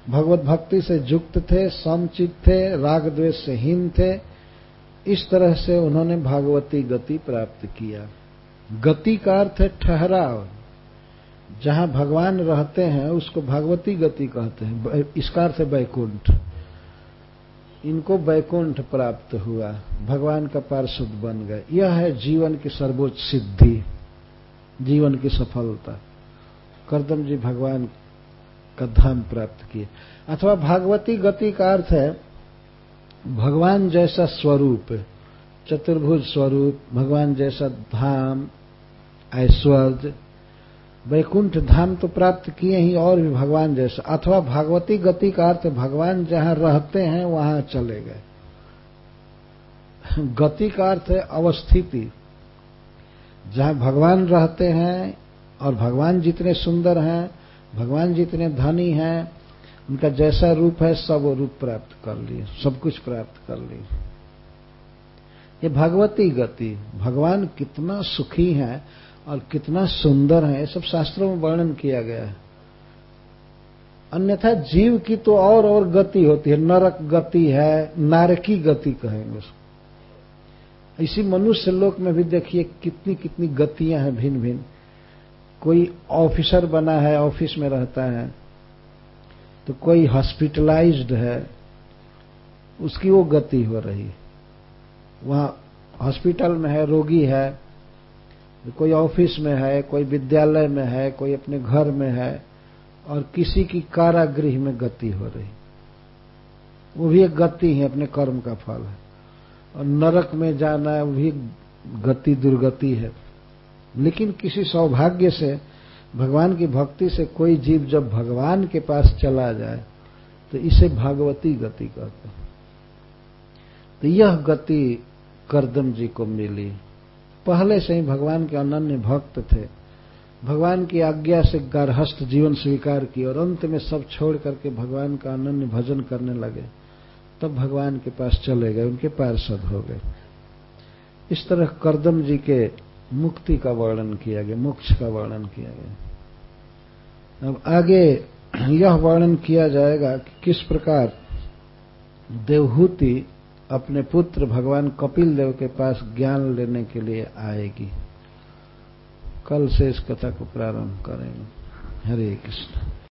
भगवत भक्ति से युक्त थे समचित थे, राग द्वेष से हीन थे इस तरह से उन्होंने भागवती गति प्राप्त किया। गति का अर्थ है ठहराव। जहाँ भगवान रहते हैं, उसको भागवती गति कहते हैं। इसका अर्थ है वैकुंठ। इनको वैकुंठ प्राप्त हुआ। भगवान का पार्षद बन गए। यह है जीवन की सर्वोच्च सिद्धि, जीवन की सफलता। करदम जी भगवान का धाम प्राप्त किए। अथवा भागवती गति का अर्थ है भगवान जैसा स्वरूप, चतुर्भुज स्वरूप, भगवान जैसा धाम, ऐश्वर्य, वैकुंठ धाम तो प्राप्त किए ही और भी भगवान जैसा, अथवा भागवती गति का अर्थ भगवान जहाँ रहते हैं, वहाँ चले गए। गति का अर्थ है अवस्थिति। जहाँ भगवान रहते हैं और भगवान जितने सुंदर हैं, भगवान जितने धनी हैं उनका जैसा रूप है, सब वो रूप प्राप्त कर लिए, सब कुछ प्राप्त कर लिए। ये भगवती गति, भगवान कितना सुखी है और कितना सुंदर है, ये सब शास्त्रों में वर्णन किया गया है। अन्यथा जीव की तो और और गति होती है, नरक गति है, नारकी गति कहेंगे उसको। इसी मनुष्य लोक में भी देखिए कितनी कितनी गतियाँ हैं भिन्न भिन्न कोई ऑफिसर बना है, ऑफ़िस में रहता है तो कोई हॉस्पिटलाइज्ड है, उसकी वो गति हो रही है। वहाँ हॉस्पिटल में है, रोगी है, कोई ऑफ़िस में है, कोई विद्यालय में है, कोई अपने घर में है, और किसी की कारागृह में गति हो रही। वो भी एक गति है, अपने कर्म का फल है। और नरक में जाना है, वो भी गति दुर्गति है। लेकिन किसी सौभाग्य से भगवान की भक्ति से कोई जीव जब भगवान के पास चला जाए तो इसे भागवती गति कहते हैं। तो यह गति करदम जी को मिली। पहले से ही भगवान के अनन्य भक्त थे। भगवान की आज्ञा से गारहस्थ जीवन स्वीकार की और अंत में सब छोड़ करके भगवान का अनन्य भजन करने लगे। तब भगवान के पास चले गए, उनके पार्षद हो गए। इस तरह करदम जी के मुक्ति का वर्णन किया गया, मोक्ष का वर्णन किया गया। अब आगे यह वर्णन किया जाएगा कि किस प्रकार देवहूति अपने पुत्र भगवान कपिल देव के पास ज्ञान लेने के लिए आएगी। कल से इस कथा को प्रारंभ करेंगे। हरे कृष्ण।